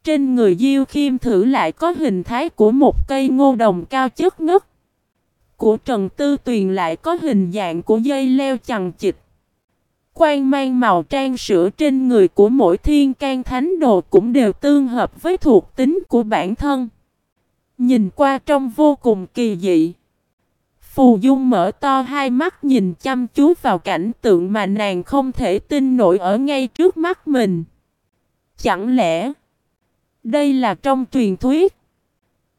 Trên người Diêu Khiêm thử lại có hình thái của một cây ngô đồng cao chất ngất của Trần Tư Tuyền lại có hình dạng của dây leo chằng chịt. Quan mang màu trang sữa trên người của mỗi thiên can thánh đồ cũng đều tương hợp với thuộc tính của bản thân. Nhìn qua trông vô cùng kỳ dị. Phù Dung mở to hai mắt nhìn chăm chú vào cảnh tượng mà nàng không thể tin nổi ở ngay trước mắt mình. Chẳng lẽ đây là trong truyền thuyết?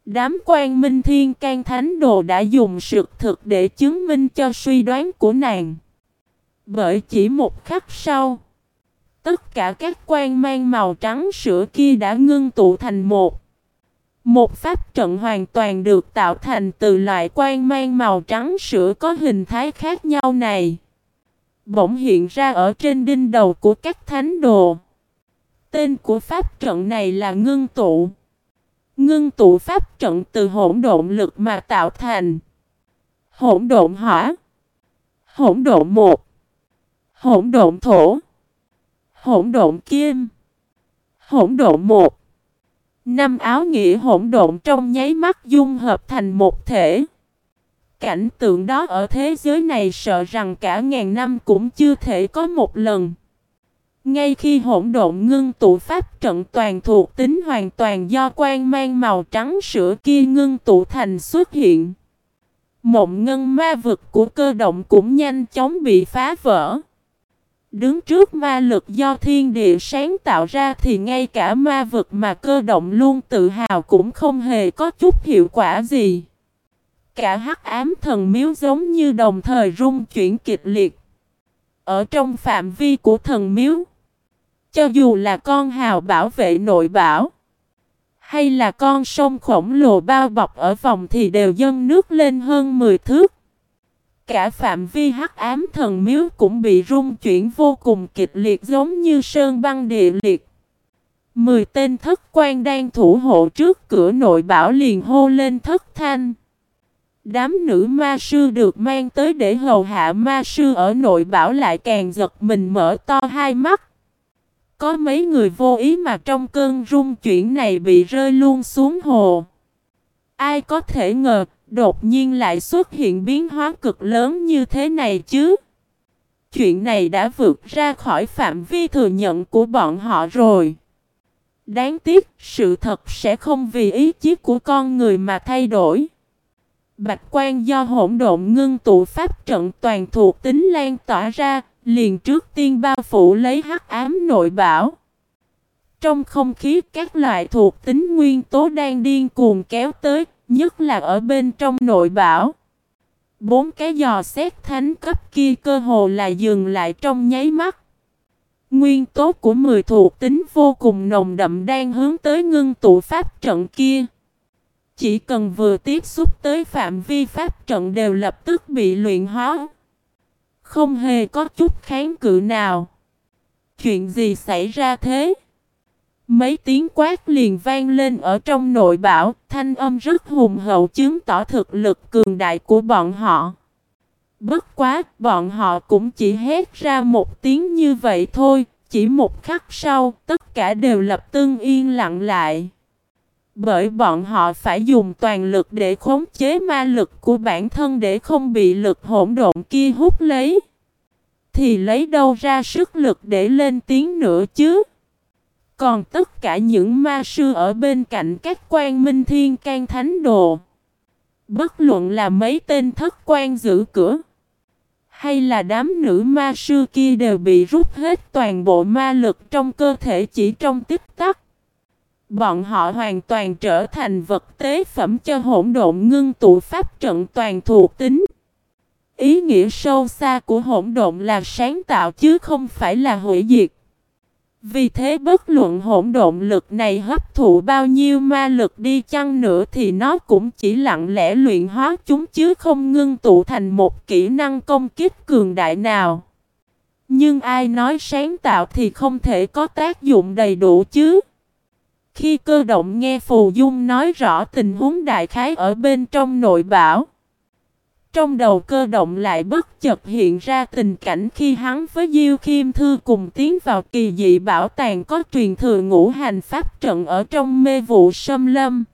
Đám quan minh thiên can thánh đồ đã dùng sự thực để chứng minh cho suy đoán của nàng. Bởi chỉ một khắc sau, tất cả các quan mang màu trắng sữa kia đã ngưng tụ thành một. Một pháp trận hoàn toàn được tạo thành từ loại quan mang màu trắng sữa có hình thái khác nhau này. Bỗng hiện ra ở trên đinh đầu của các thánh đồ. Tên của pháp trận này là ngưng tụ. Ngưng tụ pháp trận từ hỗn độn lực mà tạo thành. Hỗn độn hỏa. Hỗn độn một. Hỗn độn thổ. Hỗn độn kim. Hỗn độn một. Năm áo nghĩa hỗn độn trong nháy mắt dung hợp thành một thể. Cảnh tượng đó ở thế giới này sợ rằng cả ngàn năm cũng chưa thể có một lần. Ngay khi hỗn độn ngưng tụ pháp trận toàn thuộc tính hoàn toàn do quan mang màu trắng sữa kia ngưng tụ thành xuất hiện. Mộng ngân ma vực của cơ động cũng nhanh chóng bị phá vỡ. Đứng trước ma lực do thiên địa sáng tạo ra thì ngay cả ma vực mà cơ động luôn tự hào cũng không hề có chút hiệu quả gì. Cả hắc ám thần miếu giống như đồng thời rung chuyển kịch liệt. Ở trong phạm vi của thần miếu, cho dù là con hào bảo vệ nội bảo, hay là con sông khổng lồ bao bọc ở vòng thì đều dâng nước lên hơn 10 thước. Cả phạm vi hắc ám thần miếu cũng bị rung chuyển vô cùng kịch liệt giống như sơn băng địa liệt. Mười tên thất quan đang thủ hộ trước cửa nội bảo liền hô lên thất thanh. Đám nữ ma sư được mang tới để hầu hạ ma sư ở nội bảo lại càng giật mình mở to hai mắt. Có mấy người vô ý mà trong cơn rung chuyển này bị rơi luôn xuống hồ. Ai có thể ngờ Đột nhiên lại xuất hiện biến hóa cực lớn như thế này chứ. Chuyện này đã vượt ra khỏi phạm vi thừa nhận của bọn họ rồi. Đáng tiếc, sự thật sẽ không vì ý chí của con người mà thay đổi. Bạch quan do hỗn độn ngưng tụ pháp trận toàn thuộc tính lan tỏa ra, liền trước tiên bao phủ lấy hắc ám nội bảo. Trong không khí các loại thuộc tính nguyên tố đang điên cuồng kéo tới, Nhất là ở bên trong nội bảo. Bốn cái giò xét thánh cấp kia cơ hồ là dừng lại trong nháy mắt. Nguyên tố của 10 thuộc tính vô cùng nồng đậm đang hướng tới ngưng tụ pháp trận kia. Chỉ cần vừa tiếp xúc tới phạm vi pháp trận đều lập tức bị luyện hóa. Không hề có chút kháng cự nào. Chuyện gì xảy ra thế? Mấy tiếng quát liền vang lên ở trong nội bảo, thanh âm rất hùng hậu chứng tỏ thực lực cường đại của bọn họ. Bất quá, bọn họ cũng chỉ hét ra một tiếng như vậy thôi, chỉ một khắc sau, tất cả đều lập tương yên lặng lại. Bởi bọn họ phải dùng toàn lực để khống chế ma lực của bản thân để không bị lực hỗn độn kia hút lấy. Thì lấy đâu ra sức lực để lên tiếng nữa chứ? Còn tất cả những ma sư ở bên cạnh các quan minh thiên can thánh đồ. Bất luận là mấy tên thất quan giữ cửa. Hay là đám nữ ma sư kia đều bị rút hết toàn bộ ma lực trong cơ thể chỉ trong tích tắc. Bọn họ hoàn toàn trở thành vật tế phẩm cho hỗn độn ngưng tụ pháp trận toàn thuộc tính. Ý nghĩa sâu xa của hỗn độn là sáng tạo chứ không phải là hủy diệt. Vì thế bất luận hỗn độn lực này hấp thụ bao nhiêu ma lực đi chăng nữa thì nó cũng chỉ lặng lẽ luyện hóa chúng chứ không ngưng tụ thành một kỹ năng công kích cường đại nào. Nhưng ai nói sáng tạo thì không thể có tác dụng đầy đủ chứ. Khi cơ động nghe Phù Dung nói rõ tình huống đại khái ở bên trong nội bảo. Trong đầu cơ động lại bất chợt hiện ra tình cảnh khi hắn với Diêu Khiêm Thư cùng tiến vào kỳ dị bảo tàng có truyền thừa ngũ hành pháp trận ở trong mê vụ sâm lâm.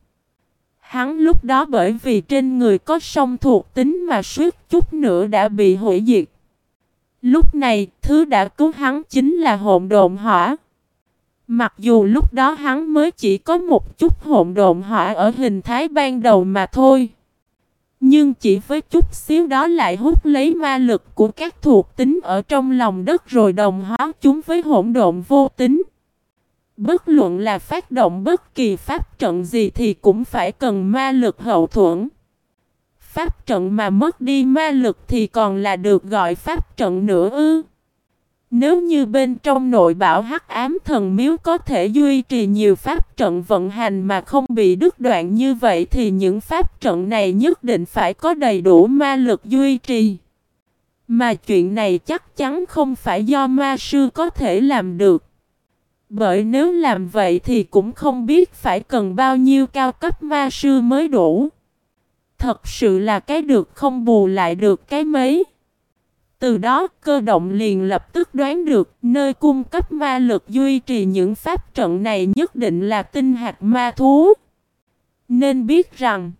Hắn lúc đó bởi vì trên người có song thuộc tính mà suýt chút nữa đã bị hủy diệt. Lúc này, thứ đã cứu hắn chính là hồn độn hỏa. Mặc dù lúc đó hắn mới chỉ có một chút hỗn độn hỏa ở hình thái ban đầu mà thôi. Nhưng chỉ với chút xíu đó lại hút lấy ma lực của các thuộc tính ở trong lòng đất rồi đồng hóa chúng với hỗn độn vô tính. Bất luận là phát động bất kỳ pháp trận gì thì cũng phải cần ma lực hậu thuẫn. Pháp trận mà mất đi ma lực thì còn là được gọi pháp trận nữa ư. Nếu như bên trong nội bảo hắc ám thần miếu có thể duy trì nhiều pháp trận vận hành mà không bị đứt đoạn như vậy thì những pháp trận này nhất định phải có đầy đủ ma lực duy trì. Mà chuyện này chắc chắn không phải do ma sư có thể làm được. Bởi nếu làm vậy thì cũng không biết phải cần bao nhiêu cao cấp ma sư mới đủ. Thật sự là cái được không bù lại được cái mấy. Từ đó, cơ động liền lập tức đoán được nơi cung cấp ma lực duy trì những pháp trận này nhất định là tinh hạt ma thú. Nên biết rằng,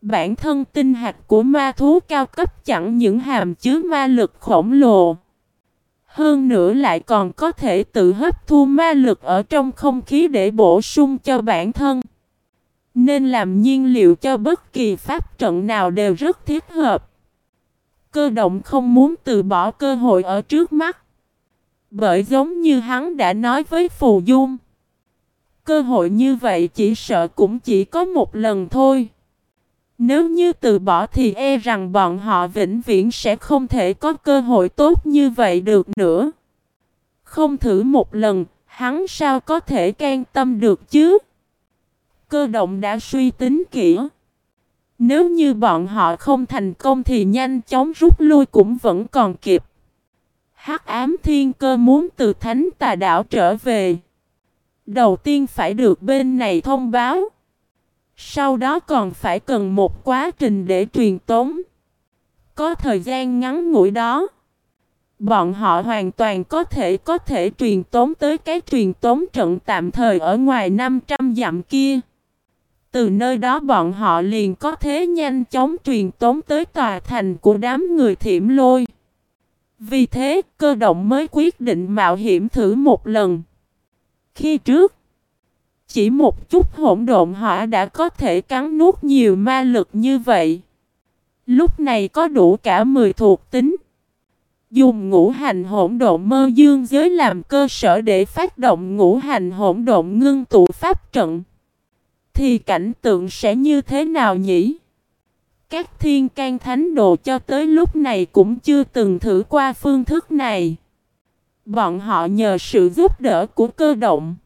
bản thân tinh hạt của ma thú cao cấp chẳng những hàm chứa ma lực khổng lồ. Hơn nữa lại còn có thể tự hấp thu ma lực ở trong không khí để bổ sung cho bản thân. Nên làm nhiên liệu cho bất kỳ pháp trận nào đều rất thiết hợp. Cơ động không muốn từ bỏ cơ hội ở trước mắt. Bởi giống như hắn đã nói với Phù Dung. Cơ hội như vậy chỉ sợ cũng chỉ có một lần thôi. Nếu như từ bỏ thì e rằng bọn họ vĩnh viễn sẽ không thể có cơ hội tốt như vậy được nữa. Không thử một lần, hắn sao có thể can tâm được chứ? Cơ động đã suy tính kỹ. Nếu như bọn họ không thành công thì nhanh chóng rút lui cũng vẫn còn kịp. Hắc ám thiên cơ muốn từ thánh tà đảo trở về. Đầu tiên phải được bên này thông báo. Sau đó còn phải cần một quá trình để truyền tống. Có thời gian ngắn ngủi đó. Bọn họ hoàn toàn có thể có thể truyền tống tới cái truyền tống trận tạm thời ở ngoài 500 dặm kia. Từ nơi đó bọn họ liền có thế nhanh chóng truyền tống tới tòa thành của đám người thiểm lôi. Vì thế, cơ động mới quyết định mạo hiểm thử một lần. Khi trước, chỉ một chút hỗn độn hỏa đã có thể cắn nuốt nhiều ma lực như vậy. Lúc này có đủ cả 10 thuộc tính. Dùng ngũ hành hỗn độn mơ dương giới làm cơ sở để phát động ngũ hành hỗn độn ngưng tụ pháp trận. Thì cảnh tượng sẽ như thế nào nhỉ? Các thiên can thánh đồ cho tới lúc này cũng chưa từng thử qua phương thức này. Bọn họ nhờ sự giúp đỡ của cơ động.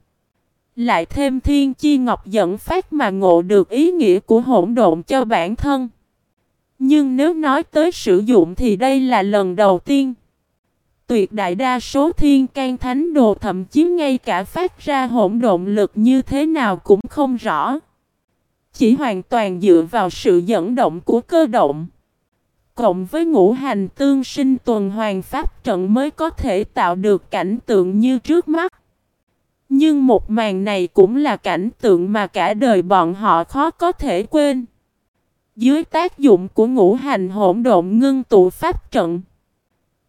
Lại thêm thiên chi ngọc dẫn phát mà ngộ được ý nghĩa của hỗn độn cho bản thân. Nhưng nếu nói tới sử dụng thì đây là lần đầu tiên. Tuyệt đại đa số thiên can thánh đồ thậm chí ngay cả phát ra hỗn độn lực như thế nào cũng không rõ. Chỉ hoàn toàn dựa vào sự dẫn động của cơ động. Cộng với ngũ hành tương sinh tuần hoàn pháp trận mới có thể tạo được cảnh tượng như trước mắt. Nhưng một màn này cũng là cảnh tượng mà cả đời bọn họ khó có thể quên. Dưới tác dụng của ngũ hành hỗn độn ngưng tụ pháp trận.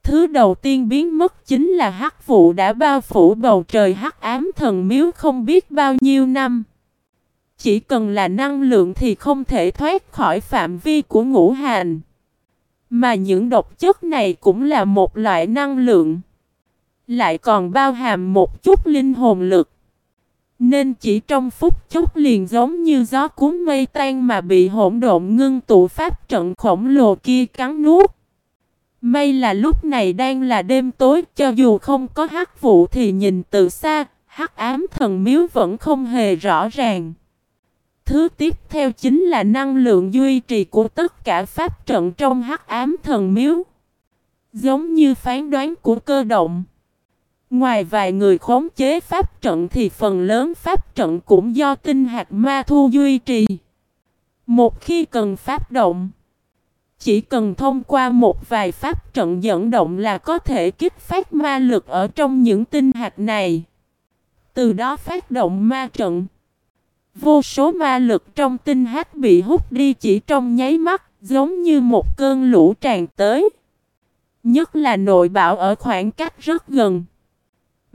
Thứ đầu tiên biến mất chính là hắc vụ đã bao phủ bầu trời hắc ám thần miếu không biết bao nhiêu năm. Chỉ cần là năng lượng thì không thể thoát khỏi phạm vi của ngũ hành. Mà những độc chất này cũng là một loại năng lượng. Lại còn bao hàm một chút linh hồn lực. Nên chỉ trong phút chốc liền giống như gió cuốn mây tan mà bị hỗn độn ngưng tụ pháp trận khổng lồ kia cắn nuốt. May là lúc này đang là đêm tối, cho dù không có hắc vụ thì nhìn từ xa, hắc ám thần miếu vẫn không hề rõ ràng. Thứ tiếp theo chính là năng lượng duy trì của tất cả pháp trận trong hắc ám thần miếu. Giống như phán đoán của cơ động. Ngoài vài người khống chế pháp trận thì phần lớn pháp trận cũng do tinh hạt ma thu duy trì. Một khi cần pháp động, chỉ cần thông qua một vài pháp trận dẫn động là có thể kích phát ma lực ở trong những tinh hạt này. Từ đó phát động ma trận. Vô số ma lực trong tinh hạt bị hút đi chỉ trong nháy mắt, giống như một cơn lũ tràn tới. Nhất là nội bão ở khoảng cách rất gần.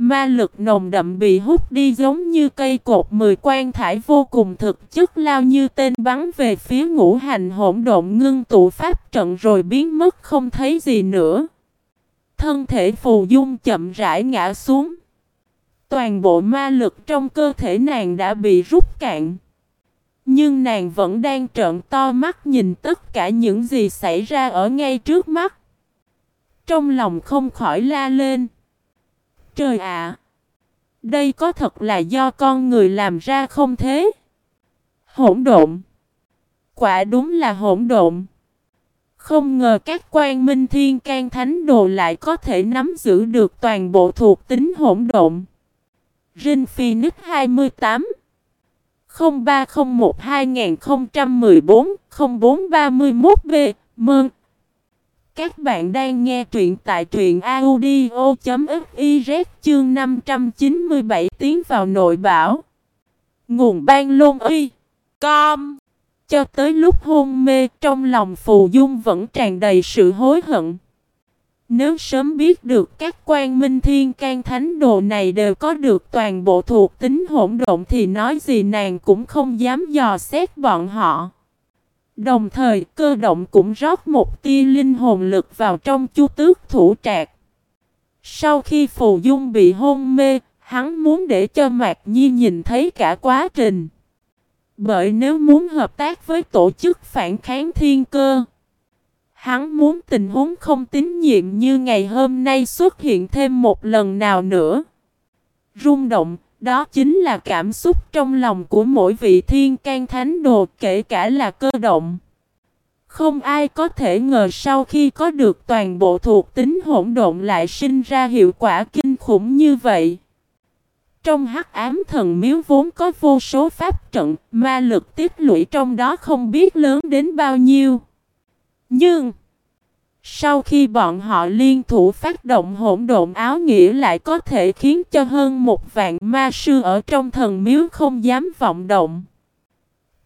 Ma lực nồng đậm bị hút đi giống như cây cột mười quan thải vô cùng thực chất lao như tên bắn về phía ngũ hành hỗn độn ngưng tụ pháp trận rồi biến mất không thấy gì nữa. Thân thể phù dung chậm rãi ngã xuống. Toàn bộ ma lực trong cơ thể nàng đã bị rút cạn. Nhưng nàng vẫn đang trợn to mắt nhìn tất cả những gì xảy ra ở ngay trước mắt. Trong lòng không khỏi la lên. Trời ạ! đây có thật là do con người làm ra không thế? Hỗn độn! Quả đúng là hỗn độn! Không ngờ các quan minh thiên can thánh đồ lại có thể nắm giữ được toàn bộ thuộc tính hỗn độn. Rin Phoenix 28 0301 2014 0431 B, Mơn các bạn đang nghe truyện tại truyện audio.fiz chương 597 tiến vào nội bảo. Nguồn ban lôn uy. Com. Cho tới lúc hôn mê, trong lòng Phù Dung vẫn tràn đầy sự hối hận. Nếu sớm biết được các quan minh thiên can thánh đồ này đều có được toàn bộ thuộc tính hỗn độn thì nói gì nàng cũng không dám dò xét bọn họ. Đồng thời cơ động cũng rót một tia linh hồn lực vào trong chu tước thủ trạc. Sau khi Phù Dung bị hôn mê, hắn muốn để cho Mạc Nhi nhìn thấy cả quá trình. Bởi nếu muốn hợp tác với tổ chức phản kháng thiên cơ, Hắn muốn tình huống không tín nhiệm như ngày hôm nay xuất hiện thêm một lần nào nữa. Rung động, đó chính là cảm xúc trong lòng của mỗi vị thiên can thánh đồ kể cả là cơ động. Không ai có thể ngờ sau khi có được toàn bộ thuộc tính hỗn độn lại sinh ra hiệu quả kinh khủng như vậy. Trong hắc ám thần miếu vốn có vô số pháp trận, ma lực tiết lũy trong đó không biết lớn đến bao nhiêu. Nhưng, sau khi bọn họ liên thủ phát động hỗn độn áo nghĩa lại có thể khiến cho hơn một vạn ma sư ở trong thần miếu không dám vọng động.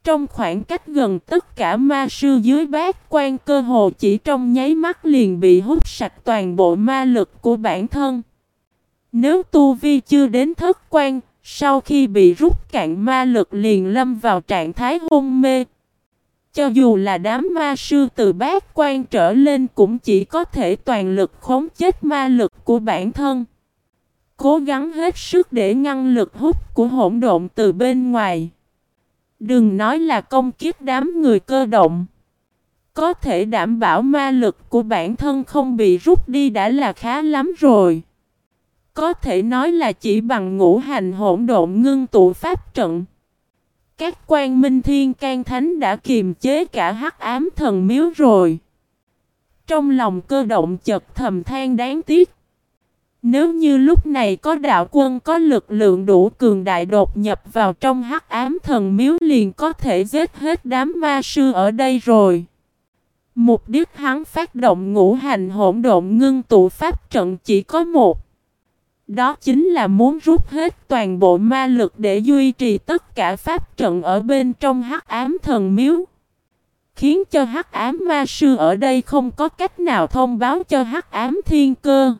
Trong khoảng cách gần tất cả ma sư dưới bát quan cơ hồ chỉ trong nháy mắt liền bị hút sạch toàn bộ ma lực của bản thân. Nếu tu vi chưa đến thất quan, sau khi bị rút cạn ma lực liền lâm vào trạng thái hôn mê, cho dù là đám ma sư từ bát quan trở lên cũng chỉ có thể toàn lực khống chết ma lực của bản thân. Cố gắng hết sức để ngăn lực hút của hỗn độn từ bên ngoài. Đừng nói là công kiếp đám người cơ động. Có thể đảm bảo ma lực của bản thân không bị rút đi đã là khá lắm rồi. Có thể nói là chỉ bằng ngũ hành hỗn độn ngưng tụ pháp trận. Các quan minh thiên can thánh đã kiềm chế cả hắc ám thần miếu rồi. Trong lòng cơ động chật thầm than đáng tiếc. Nếu như lúc này có đạo quân, có lực lượng đủ cường đại đột nhập vào trong hắc ám thần miếu liền có thể giết hết đám ma sư ở đây rồi. Mục đích hắn phát động ngũ hành hỗn độn ngưng tụ pháp trận chỉ có một. Đó chính là muốn rút hết toàn bộ ma lực để duy trì tất cả pháp trận ở bên trong hắc ám thần miếu. Khiến cho hắc ám ma sư ở đây không có cách nào thông báo cho hắc ám thiên cơ.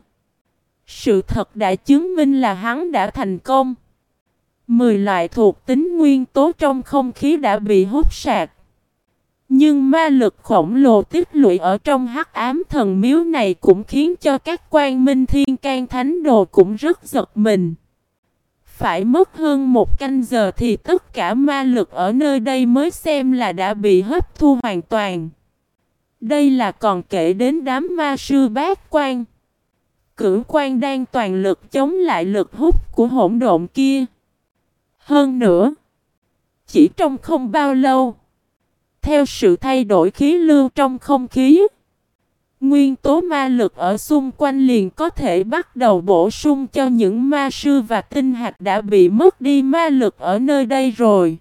Sự thật đã chứng minh là hắn đã thành công. Mười loại thuộc tính nguyên tố trong không khí đã bị hút sạc. Nhưng ma lực khổng lồ tích lũy ở trong hắc ám thần miếu này cũng khiến cho các quan minh thiên can thánh đồ cũng rất giật mình. Phải mất hơn một canh giờ thì tất cả ma lực ở nơi đây mới xem là đã bị hấp thu hoàn toàn. Đây là còn kể đến đám ma sư bát quan. Cửu quan đang toàn lực chống lại lực hút của hỗn độn kia. Hơn nữa, chỉ trong không bao lâu, theo sự thay đổi khí lưu trong không khí, nguyên tố ma lực ở xung quanh liền có thể bắt đầu bổ sung cho những ma sư và tinh hạt đã bị mất đi ma lực ở nơi đây rồi.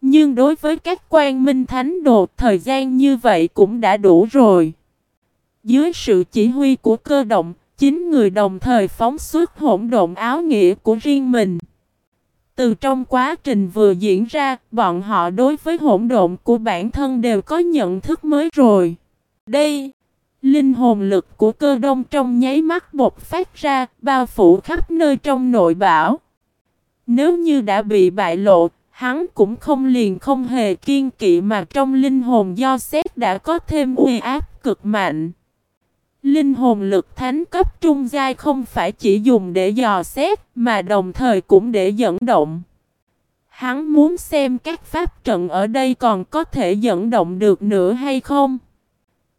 Nhưng đối với các quan minh thánh đồ, thời gian như vậy cũng đã đủ rồi. Dưới sự chỉ huy của cơ động, chín người đồng thời phóng xuất hỗn độn áo nghĩa của riêng mình. Từ trong quá trình vừa diễn ra, bọn họ đối với hỗn độn của bản thân đều có nhận thức mới rồi. Đây, linh hồn lực của cơ đông trong nháy mắt bột phát ra, bao phủ khắp nơi trong nội bảo. Nếu như đã bị bại lộ, hắn cũng không liền không hề kiên kỵ mà trong linh hồn do xét đã có thêm uy áp cực mạnh. Linh hồn lực thánh cấp trung giai không phải chỉ dùng để dò xét mà đồng thời cũng để dẫn động. Hắn muốn xem các pháp trận ở đây còn có thể dẫn động được nữa hay không.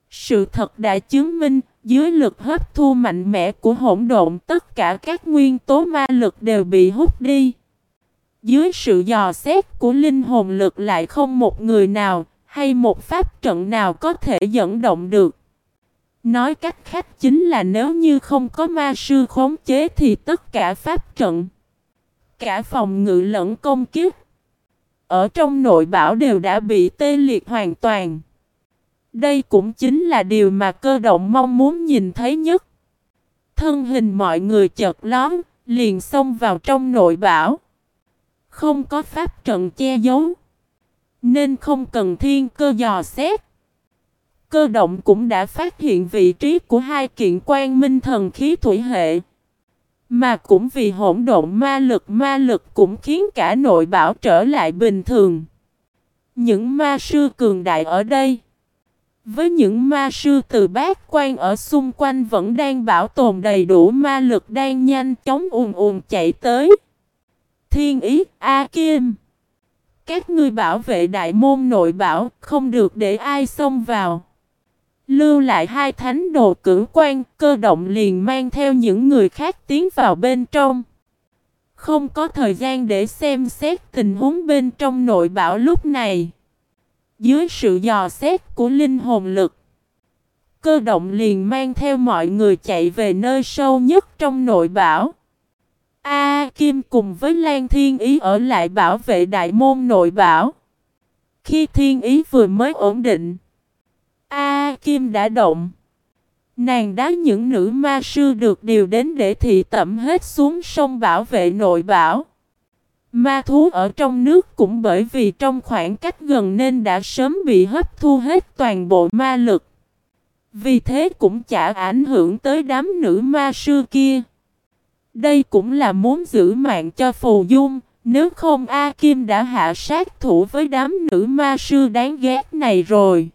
Sự thật đã chứng minh, dưới lực hấp thu mạnh mẽ của hỗn độn tất cả các nguyên tố ma lực đều bị hút đi. Dưới sự dò xét của linh hồn lực lại không một người nào hay một pháp trận nào có thể dẫn động được. Nói cách khác chính là nếu như không có ma sư khống chế thì tất cả pháp trận, cả phòng ngự lẫn công kiếp, ở trong nội bảo đều đã bị tê liệt hoàn toàn. Đây cũng chính là điều mà cơ động mong muốn nhìn thấy nhất. Thân hình mọi người chợt lón, liền xông vào trong nội bảo. Không có pháp trận che giấu, nên không cần thiên cơ dò xét. Cơ động cũng đã phát hiện vị trí của hai kiện quan minh thần khí thủy hệ. Mà cũng vì hỗn độn ma lực ma lực cũng khiến cả nội bảo trở lại bình thường. Những ma sư cường đại ở đây. Với những ma sư từ bát quan ở xung quanh vẫn đang bảo tồn đầy đủ ma lực đang nhanh chóng ùn ùn chạy tới. Thiên ý, A Kim. Các ngươi bảo vệ đại môn nội bảo, không được để ai xông vào. Lưu lại hai thánh đồ cử quan, cơ động liền mang theo những người khác tiến vào bên trong. Không có thời gian để xem xét tình huống bên trong nội bảo lúc này. Dưới sự dò xét của linh hồn lực, cơ động liền mang theo mọi người chạy về nơi sâu nhất trong nội bảo. A Kim cùng với Lan Thiên Ý ở lại bảo vệ đại môn nội bảo. Khi Thiên Ý vừa mới ổn định, A Kim đã động. Nàng đá những nữ ma sư được điều đến để thị tẩm hết xuống sông bảo vệ nội bảo. Ma thú ở trong nước cũng bởi vì trong khoảng cách gần nên đã sớm bị hấp thu hết toàn bộ ma lực. Vì thế cũng chả ảnh hưởng tới đám nữ ma sư kia. Đây cũng là muốn giữ mạng cho phù dung, nếu không A Kim đã hạ sát thủ với đám nữ ma sư đáng ghét này rồi.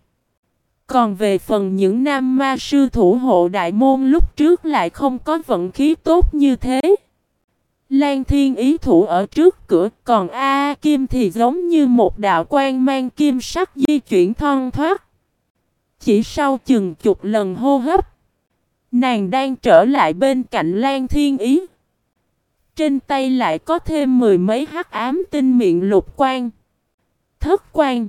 Còn về phần những nam ma sư thủ hộ đại môn lúc trước lại không có vận khí tốt như thế. Lan thiên ý thủ ở trước cửa, còn A, Kim thì giống như một đạo quan mang kim sắc di chuyển thon thoát. Chỉ sau chừng chục lần hô hấp, nàng đang trở lại bên cạnh Lan thiên ý. Trên tay lại có thêm mười mấy hắc ám tinh miệng lục quan. Thất quan.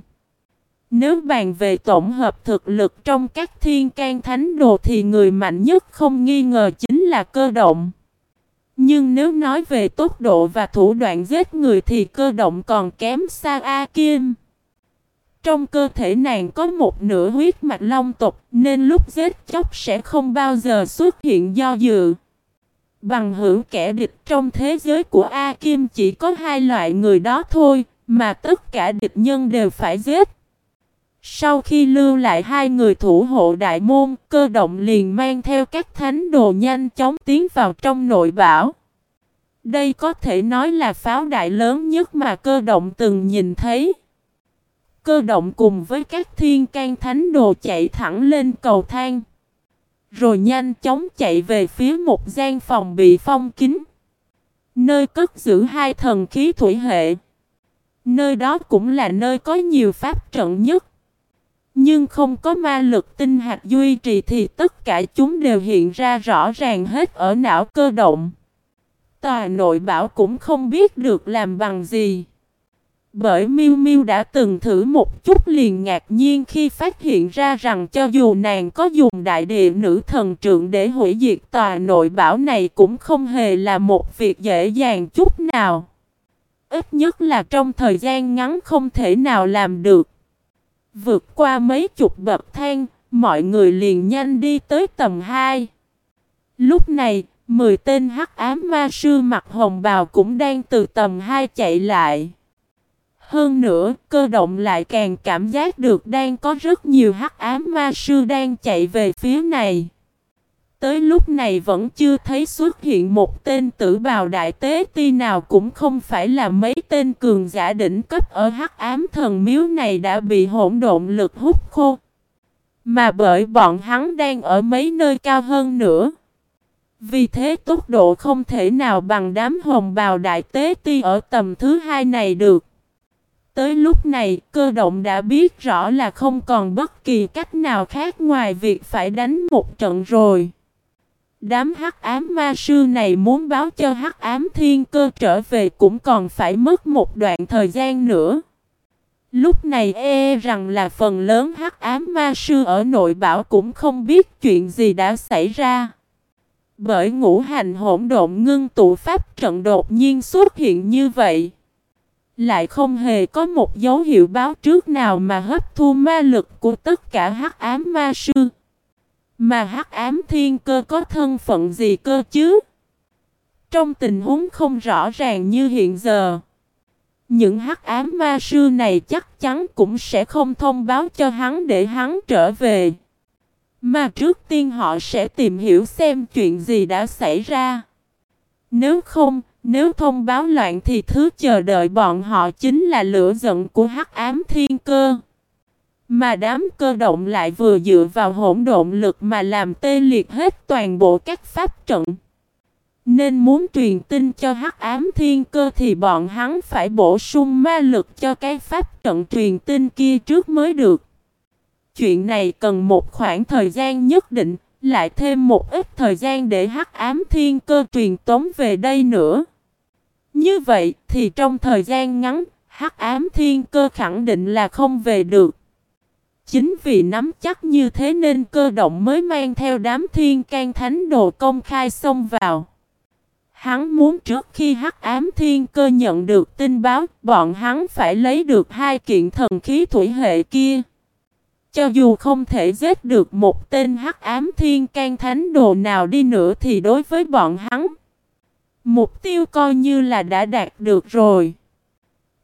Nếu bàn về tổng hợp thực lực trong các thiên can thánh đồ thì người mạnh nhất không nghi ngờ chính là cơ động. Nhưng nếu nói về tốc độ và thủ đoạn giết người thì cơ động còn kém xa A Kim. Trong cơ thể nàng có một nửa huyết mạch long tộc, nên lúc giết chóc sẽ không bao giờ xuất hiện do dự. Bằng hữu kẻ địch trong thế giới của A Kim chỉ có hai loại người đó thôi, mà tất cả địch nhân đều phải giết. Sau khi lưu lại hai người thủ hộ đại môn, cơ động liền mang theo các thánh đồ nhanh chóng tiến vào trong nội bảo. Đây có thể nói là pháo đại lớn nhất mà cơ động từng nhìn thấy. Cơ động cùng với các thiên can thánh đồ chạy thẳng lên cầu thang. Rồi nhanh chóng chạy về phía một gian phòng bị phong kín. Nơi cất giữ hai thần khí thủy hệ. Nơi đó cũng là nơi có nhiều pháp trận nhất. Nhưng không có ma lực tinh hạt duy trì thì tất cả chúng đều hiện ra rõ ràng hết ở não cơ động. Tòa nội bảo cũng không biết được làm bằng gì. Bởi Miu Miu đã từng thử một chút liền ngạc nhiên khi phát hiện ra rằng cho dù nàng có dùng đại địa nữ thần trượng để hủy diệt tòa nội bảo này cũng không hề là một việc dễ dàng chút nào. Ít nhất là trong thời gian ngắn không thể nào làm được. Vượt qua mấy chục bậc thang, mọi người liền nhanh đi tới tầng 2. Lúc này, Mười tên hắc ám ma sư mặc hồng bào cũng đang từ tầm hai chạy lại. Hơn nữa, cơ động lại càng cảm giác được đang có rất nhiều hắc ám ma sư đang chạy về phía này. Tới lúc này vẫn chưa thấy xuất hiện một tên tử bào đại tế ti nào cũng không phải là mấy tên cường giả đỉnh cấp ở hắc ám thần miếu này đã bị hỗn độn lực hút khô. Mà bởi bọn hắn đang ở mấy nơi cao hơn nữa. Vì thế tốc độ không thể nào bằng đám hồng bào đại tế ti ở tầm thứ hai này được. Tới lúc này, cơ động đã biết rõ là không còn bất kỳ cách nào khác ngoài việc phải đánh một trận rồi. Đám hắc ám ma sư này muốn báo cho hắc ám thiên cơ trở về cũng còn phải mất một đoạn thời gian nữa. Lúc này e, e rằng là phần lớn hắc ám ma sư ở nội bảo cũng không biết chuyện gì đã xảy ra. Bởi ngũ hành hỗn độn ngưng tụ pháp trận đột nhiên xuất hiện như vậy. Lại không hề có một dấu hiệu báo trước nào mà hấp thu ma lực của tất cả hắc ám ma sư. Mà hắc ám thiên cơ có thân phận gì cơ chứ? Trong tình huống không rõ ràng như hiện giờ, những hắc ám ma sư này chắc chắn cũng sẽ không thông báo cho hắn để hắn trở về. Mà trước tiên họ sẽ tìm hiểu xem chuyện gì đã xảy ra. Nếu không, nếu thông báo loạn thì thứ chờ đợi bọn họ chính là lửa giận của hắc ám thiên cơ. Mà đám cơ động lại vừa dựa vào hỗn độn lực mà làm tê liệt hết toàn bộ các pháp trận. Nên muốn truyền tin cho hắc ám thiên cơ thì bọn hắn phải bổ sung ma lực cho cái pháp trận truyền tin kia trước mới được. Chuyện này cần một khoảng thời gian nhất định, lại thêm một ít thời gian để hắc ám thiên cơ truyền tống về đây nữa. Như vậy thì trong thời gian ngắn, hắc ám thiên cơ khẳng định là không về được. Chính vì nắm chắc như thế nên cơ động mới mang theo đám thiên can thánh đồ công khai xông vào. Hắn muốn trước khi hắc ám thiên cơ nhận được tin báo, bọn hắn phải lấy được hai kiện thần khí thủy hệ kia. Cho dù không thể giết được một tên hắc ám thiên can thánh đồ nào đi nữa thì đối với bọn hắn, mục tiêu coi như là đã đạt được rồi.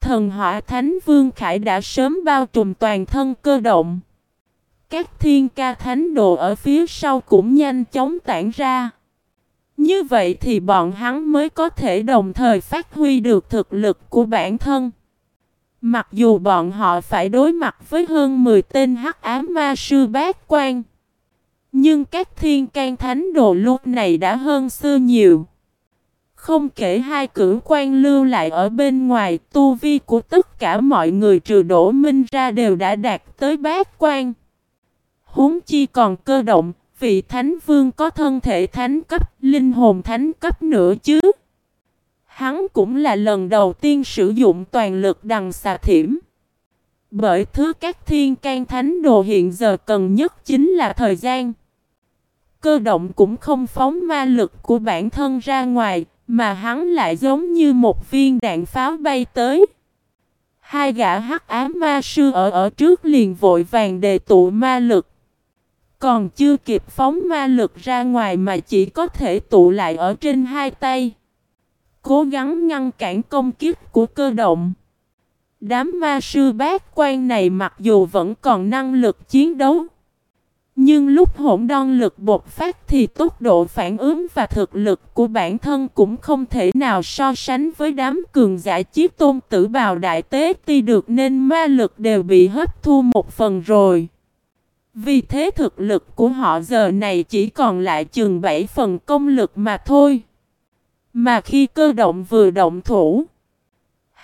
Thần hỏa thánh vương khải đã sớm bao trùm toàn thân cơ động. Các thiên ca thánh đồ ở phía sau cũng nhanh chóng tản ra. Như vậy thì bọn hắn mới có thể đồng thời phát huy được thực lực của bản thân. Mặc dù bọn họ phải đối mặt với hơn 10 tên hắc ám ma sư bát quan. Nhưng các thiên can thánh đồ lúc này đã hơn xưa nhiều. Không kể hai cử quan lưu lại ở bên ngoài, tu vi của tất cả mọi người trừ đổ minh ra đều đã đạt tới bát quan. Huống chi còn cơ động, vị thánh vương có thân thể thánh cấp, linh hồn thánh cấp nữa chứ. Hắn cũng là lần đầu tiên sử dụng toàn lực đằng xà thiểm. Bởi thứ các thiên can thánh đồ hiện giờ cần nhất chính là thời gian. Cơ động cũng không phóng ma lực của bản thân ra ngoài, mà hắn lại giống như một viên đạn pháo bay tới. Hai gã hắc ám ma sư ở ở trước liền vội vàng đề tụ ma lực. Còn chưa kịp phóng ma lực ra ngoài mà chỉ có thể tụ lại ở trên hai tay. Cố gắng ngăn cản công kích của cơ động. Đám ma sư bát quan này mặc dù vẫn còn năng lực chiến đấu. Nhưng lúc hỗn đon lực bột phát thì tốc độ phản ứng và thực lực của bản thân cũng không thể nào so sánh với đám cường giả chiếc tôn tử bào đại tế ti được nên ma lực đều bị hấp thu một phần rồi. Vì thế thực lực của họ giờ này chỉ còn lại chừng 7 phần công lực mà thôi. Mà khi cơ động vừa động thủ,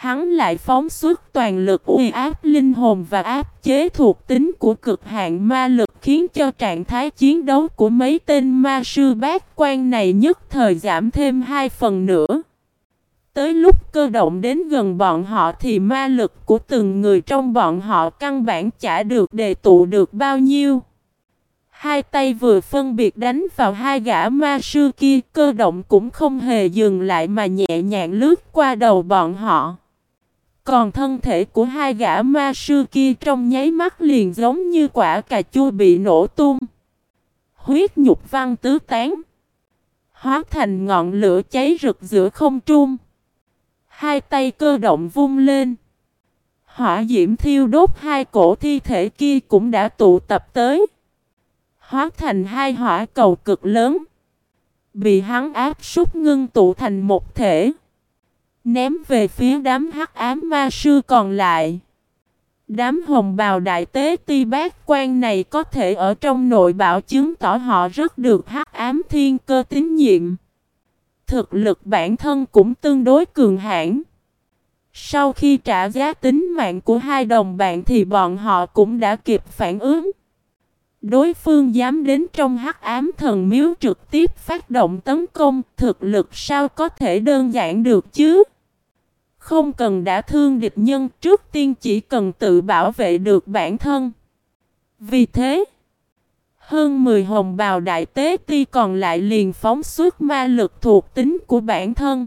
hắn lại phóng xuất toàn lực uy áp linh hồn và áp chế thuộc tính của cực hạn ma lực khiến cho trạng thái chiến đấu của mấy tên ma sư bát quan này nhất thời giảm thêm hai phần nữa. Tới lúc cơ động đến gần bọn họ thì ma lực của từng người trong bọn họ căn bản chả được đề tụ được bao nhiêu. Hai tay vừa phân biệt đánh vào hai gã ma sư kia, cơ động cũng không hề dừng lại mà nhẹ nhàng lướt qua đầu bọn họ. Còn thân thể của hai gã ma sư kia trong nháy mắt liền giống như quả cà chua bị nổ tung. Huyết nhục văn tứ tán. Hóa thành ngọn lửa cháy rực giữa không trung. Hai tay cơ động vung lên. Hỏa diễm thiêu đốt hai cổ thi thể kia cũng đã tụ tập tới. Hóa thành hai hỏa cầu cực lớn. Bị hắn áp súc ngưng tụ thành một thể. Ném về phía đám hắc ám ma sư còn lại. Đám hồng bào đại tế ti bát quan này có thể ở trong nội bảo chứng tỏ họ rất được hắc ám thiên cơ tín nhiệm. Thực lực bản thân cũng tương đối cường hãn. Sau khi trả giá tính mạng của hai đồng bạn thì bọn họ cũng đã kịp phản ứng. Đối phương dám đến trong hắc ám thần miếu trực tiếp phát động tấn công, thực lực sao có thể đơn giản được chứ? Không cần đã thương địch nhân, trước tiên chỉ cần tự bảo vệ được bản thân. Vì thế, hơn 10 hồng bào đại tế ti còn lại liền phóng xuất ma lực thuộc tính của bản thân.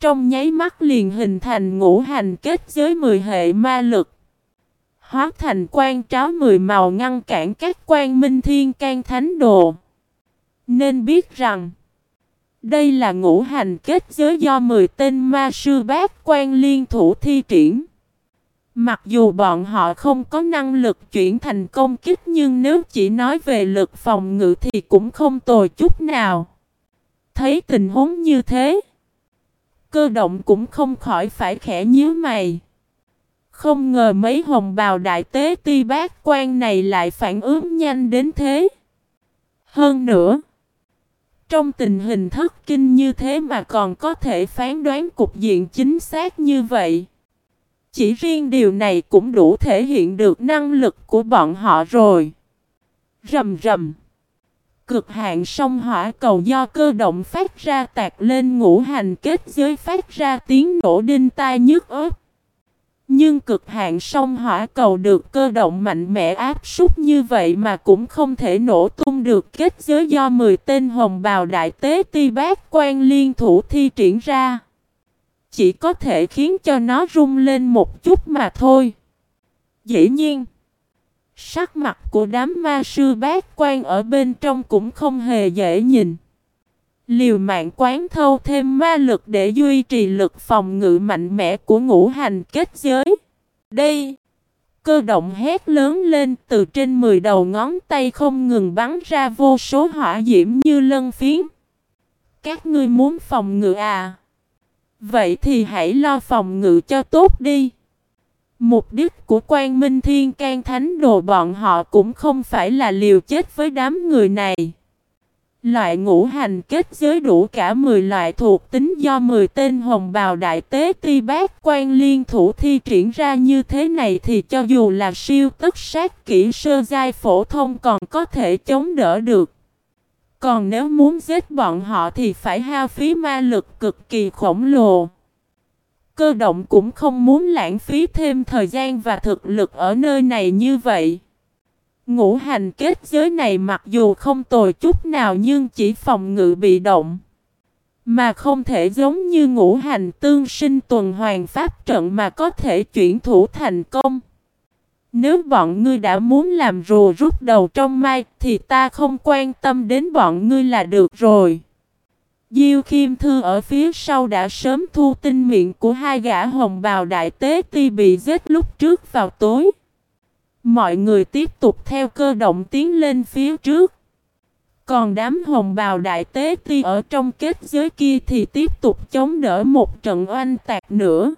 Trong nháy mắt liền hình thành ngũ hành kết giới 10 hệ ma lực. Hóa thành quan tráo 10 màu ngăn cản các quan minh thiên can thánh đồ. Nên biết rằng, đây là ngũ hành kết giới do 10 tên ma sư bát quan liên thủ thi triển. Mặc dù bọn họ không có năng lực chuyển thành công kích nhưng nếu chỉ nói về lực phòng ngự thì cũng không tồi chút nào. Thấy tình huống như thế, cơ động cũng không khỏi phải khẽ nhíu mày. Không ngờ mấy hồng bào đại tế ti bát quan này lại phản ứng nhanh đến thế. Hơn nữa, trong tình hình thất kinh như thế mà còn có thể phán đoán cục diện chính xác như vậy. Chỉ riêng điều này cũng đủ thể hiện được năng lực của bọn họ rồi. Rầm rầm. Cực hạn sông hỏa cầu do cơ động phát ra tạc lên ngũ hành kết giới phát ra tiếng nổ đinh tai nhức ớt. Nhưng cực hạn sông hỏa cầu được cơ động mạnh mẽ áp súc như vậy mà cũng không thể nổ tung được kết giới do 10 tên hồng bào đại tế ti bát quan liên thủ thi triển ra. Chỉ có thể khiến cho nó rung lên một chút mà thôi. Dĩ nhiên, sắc mặt của đám ma sư bát quan ở bên trong cũng không hề dễ nhìn. Liều mạng quán thâu thêm ma lực để duy trì lực phòng ngự mạnh mẽ của ngũ hành kết giới. Đây! Cơ động hét lớn lên từ trên 10 đầu ngón tay không ngừng bắn ra vô số hỏa diễm như lân phiến. Các ngươi muốn phòng ngự à? Vậy thì hãy lo phòng ngự cho tốt đi. Mục đích của quan minh thiên can thánh đồ bọn họ cũng không phải là liều chết với đám người này. Loại ngũ hành kết giới đủ cả 10 loại thuộc tính do 10 tên hồng bào đại tế ti bác quan liên thủ thi triển ra như thế này thì cho dù là siêu tất sát kỹ sơ giai phổ thông còn có thể chống đỡ được. Còn nếu muốn giết bọn họ thì phải hao phí ma lực cực kỳ khổng lồ. Cơ động cũng không muốn lãng phí thêm thời gian và thực lực ở nơi này như vậy. Ngũ hành kết giới này mặc dù không tồi chút nào nhưng chỉ phòng ngự bị động. Mà không thể giống như ngũ hành tương sinh tuần hoàn pháp trận mà có thể chuyển thủ thành công. Nếu bọn ngươi đã muốn làm rùa rút đầu trong mai thì ta không quan tâm đến bọn ngươi là được rồi. Diêu Khiêm Thư ở phía sau đã sớm thu tin miệng của hai gã hồng bào đại tế ti bị giết lúc trước vào tối. Mọi người tiếp tục theo cơ động tiến lên phía trước. Còn đám hồng bào đại tế ti ở trong kết giới kia thì tiếp tục chống đỡ một trận oanh tạc nữa.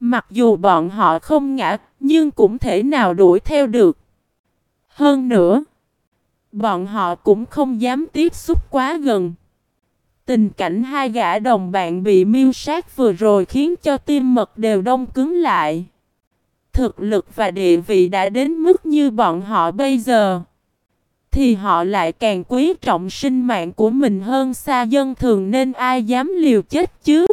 Mặc dù bọn họ không ngã, nhưng cũng thể nào đuổi theo được. Hơn nữa, bọn họ cũng không dám tiếp xúc quá gần. Tình cảnh hai gã đồng bạn bị miêu sát vừa rồi khiến cho tim mật đều đông cứng lại. Thực lực và địa vị đã đến mức như bọn họ bây giờ. Thì họ lại càng quý trọng sinh mạng của mình hơn xa dân thường nên ai dám liều chết chứ.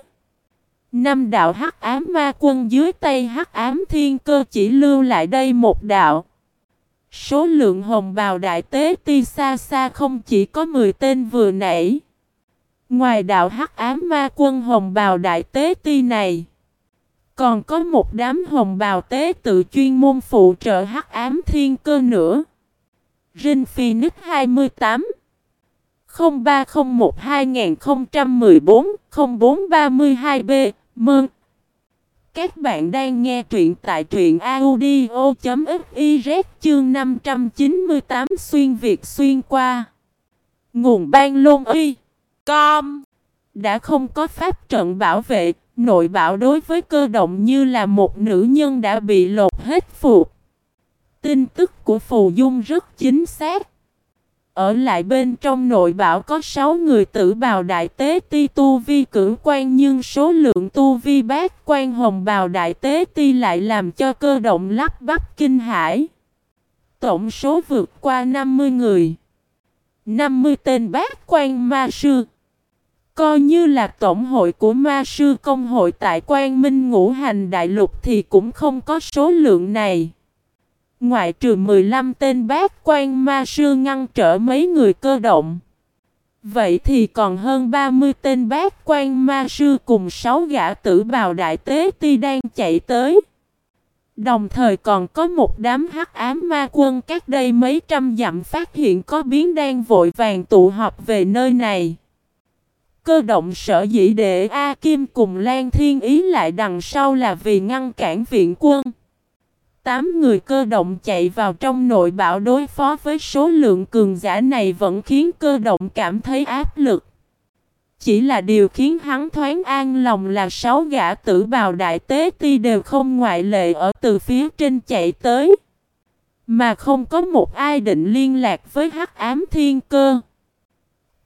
Năm đạo hắc ám ma quân dưới tay hắc ám thiên cơ chỉ lưu lại đây một đạo. Số lượng hồng bào đại tế ti xa xa không chỉ có 10 tên vừa nãy. Ngoài đạo hắc ám ma quân hồng bào đại tế ti này. Còn có một đám hồng bào tế tự chuyên môn phụ trợ hắc ám thiên cơ nữa. Rin Phoenix 28 0301-2014-0432B Mơn. Các bạn đang nghe truyện tại truyện audio.fiz chương 598 xuyên Việt xuyên qua. Nguồn ban lôn y. Com. Đã không có pháp trận bảo vệ Nội bảo đối với cơ động như là một nữ nhân đã bị lột hết phục Tin tức của Phù Dung rất chính xác ở lại bên trong nội bảo có 6 người tử bào đại tế ti tu vi cử quan nhưng số lượng tu vi bát quan hồng bào đại tế ti lại làm cho cơ động lắp bắp kinh hải. Tổng số vượt qua 50 người. 50 tên bát quan ma sư. Coi như là tổng hội của ma sư công hội tại quan minh ngũ hành đại lục thì cũng không có số lượng này. Ngoại trừ 15 tên bác quan ma sư ngăn trở mấy người cơ động. Vậy thì còn hơn 30 tên bác quan ma sư cùng 6 gã tử bào đại tế ti đang chạy tới. Đồng thời còn có một đám hắc ám ma quân cách đây mấy trăm dặm phát hiện có biến đang vội vàng tụ họp về nơi này. Cơ động sở dĩ để A Kim cùng Lan Thiên Ý lại đằng sau là vì ngăn cản viện quân. Tám người cơ động chạy vào trong nội bão đối phó với số lượng cường giả này vẫn khiến cơ động cảm thấy áp lực. Chỉ là điều khiến hắn thoáng an lòng là sáu gã tử bào đại tế ti đều không ngoại lệ ở từ phía trên chạy tới. Mà không có một ai định liên lạc với hắc ám thiên cơ.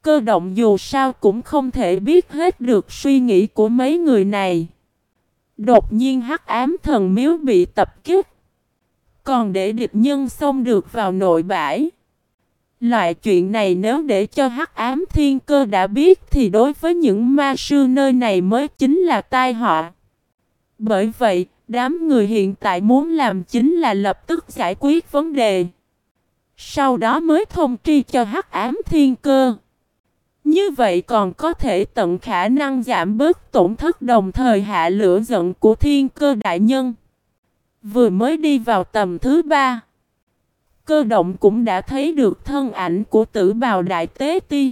Cơ động dù sao cũng không thể biết hết được suy nghĩ của mấy người này. Đột nhiên hắc ám thần miếu bị tập kích. Còn để địch nhân xông được vào nội bãi. Loại chuyện này nếu để cho hắc ám thiên cơ đã biết thì đối với những ma sư nơi này mới chính là tai họa. Bởi vậy, đám người hiện tại muốn làm chính là lập tức giải quyết vấn đề. Sau đó mới thông tri cho hắc ám thiên cơ. Như vậy còn có thể tận khả năng giảm bớt tổn thất đồng thời hạ lửa giận của thiên cơ đại nhân. Vừa mới đi vào tầm thứ ba. Cơ động cũng đã thấy được thân ảnh của tử bào đại tế ti.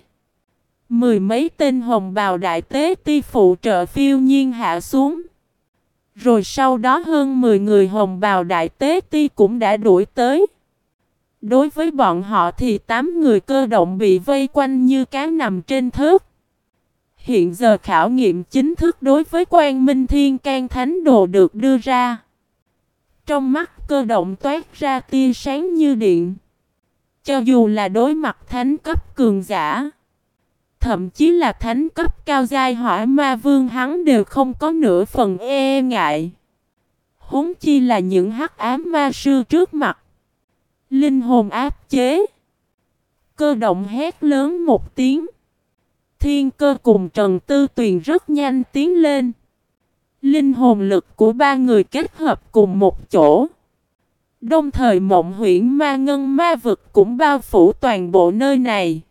Mười mấy tên hồng bào đại tế ti phụ trợ phiêu nhiên hạ xuống. Rồi sau đó hơn 10 người hồng bào đại tế ti cũng đã đuổi tới. Đối với bọn họ thì 8 người cơ động bị vây quanh như cá nằm trên thớt. Hiện giờ khảo nghiệm chính thức đối với quan minh thiên can thánh đồ được đưa ra. Trong mắt cơ động toát ra tia sáng như điện. Cho dù là đối mặt thánh cấp cường giả. Thậm chí là thánh cấp cao giai hỏa ma vương hắn đều không có nửa phần e ngại. Húng chi là những hắc ám ma sư trước mặt. Linh hồn áp chế. Cơ động hét lớn một tiếng. Thiên cơ cùng Trần Tư Tuyền rất nhanh tiến lên. Linh hồn lực của ba người kết hợp cùng một chỗ. Đồng thời mộng huyễn ma ngân ma vực cũng bao phủ toàn bộ nơi này.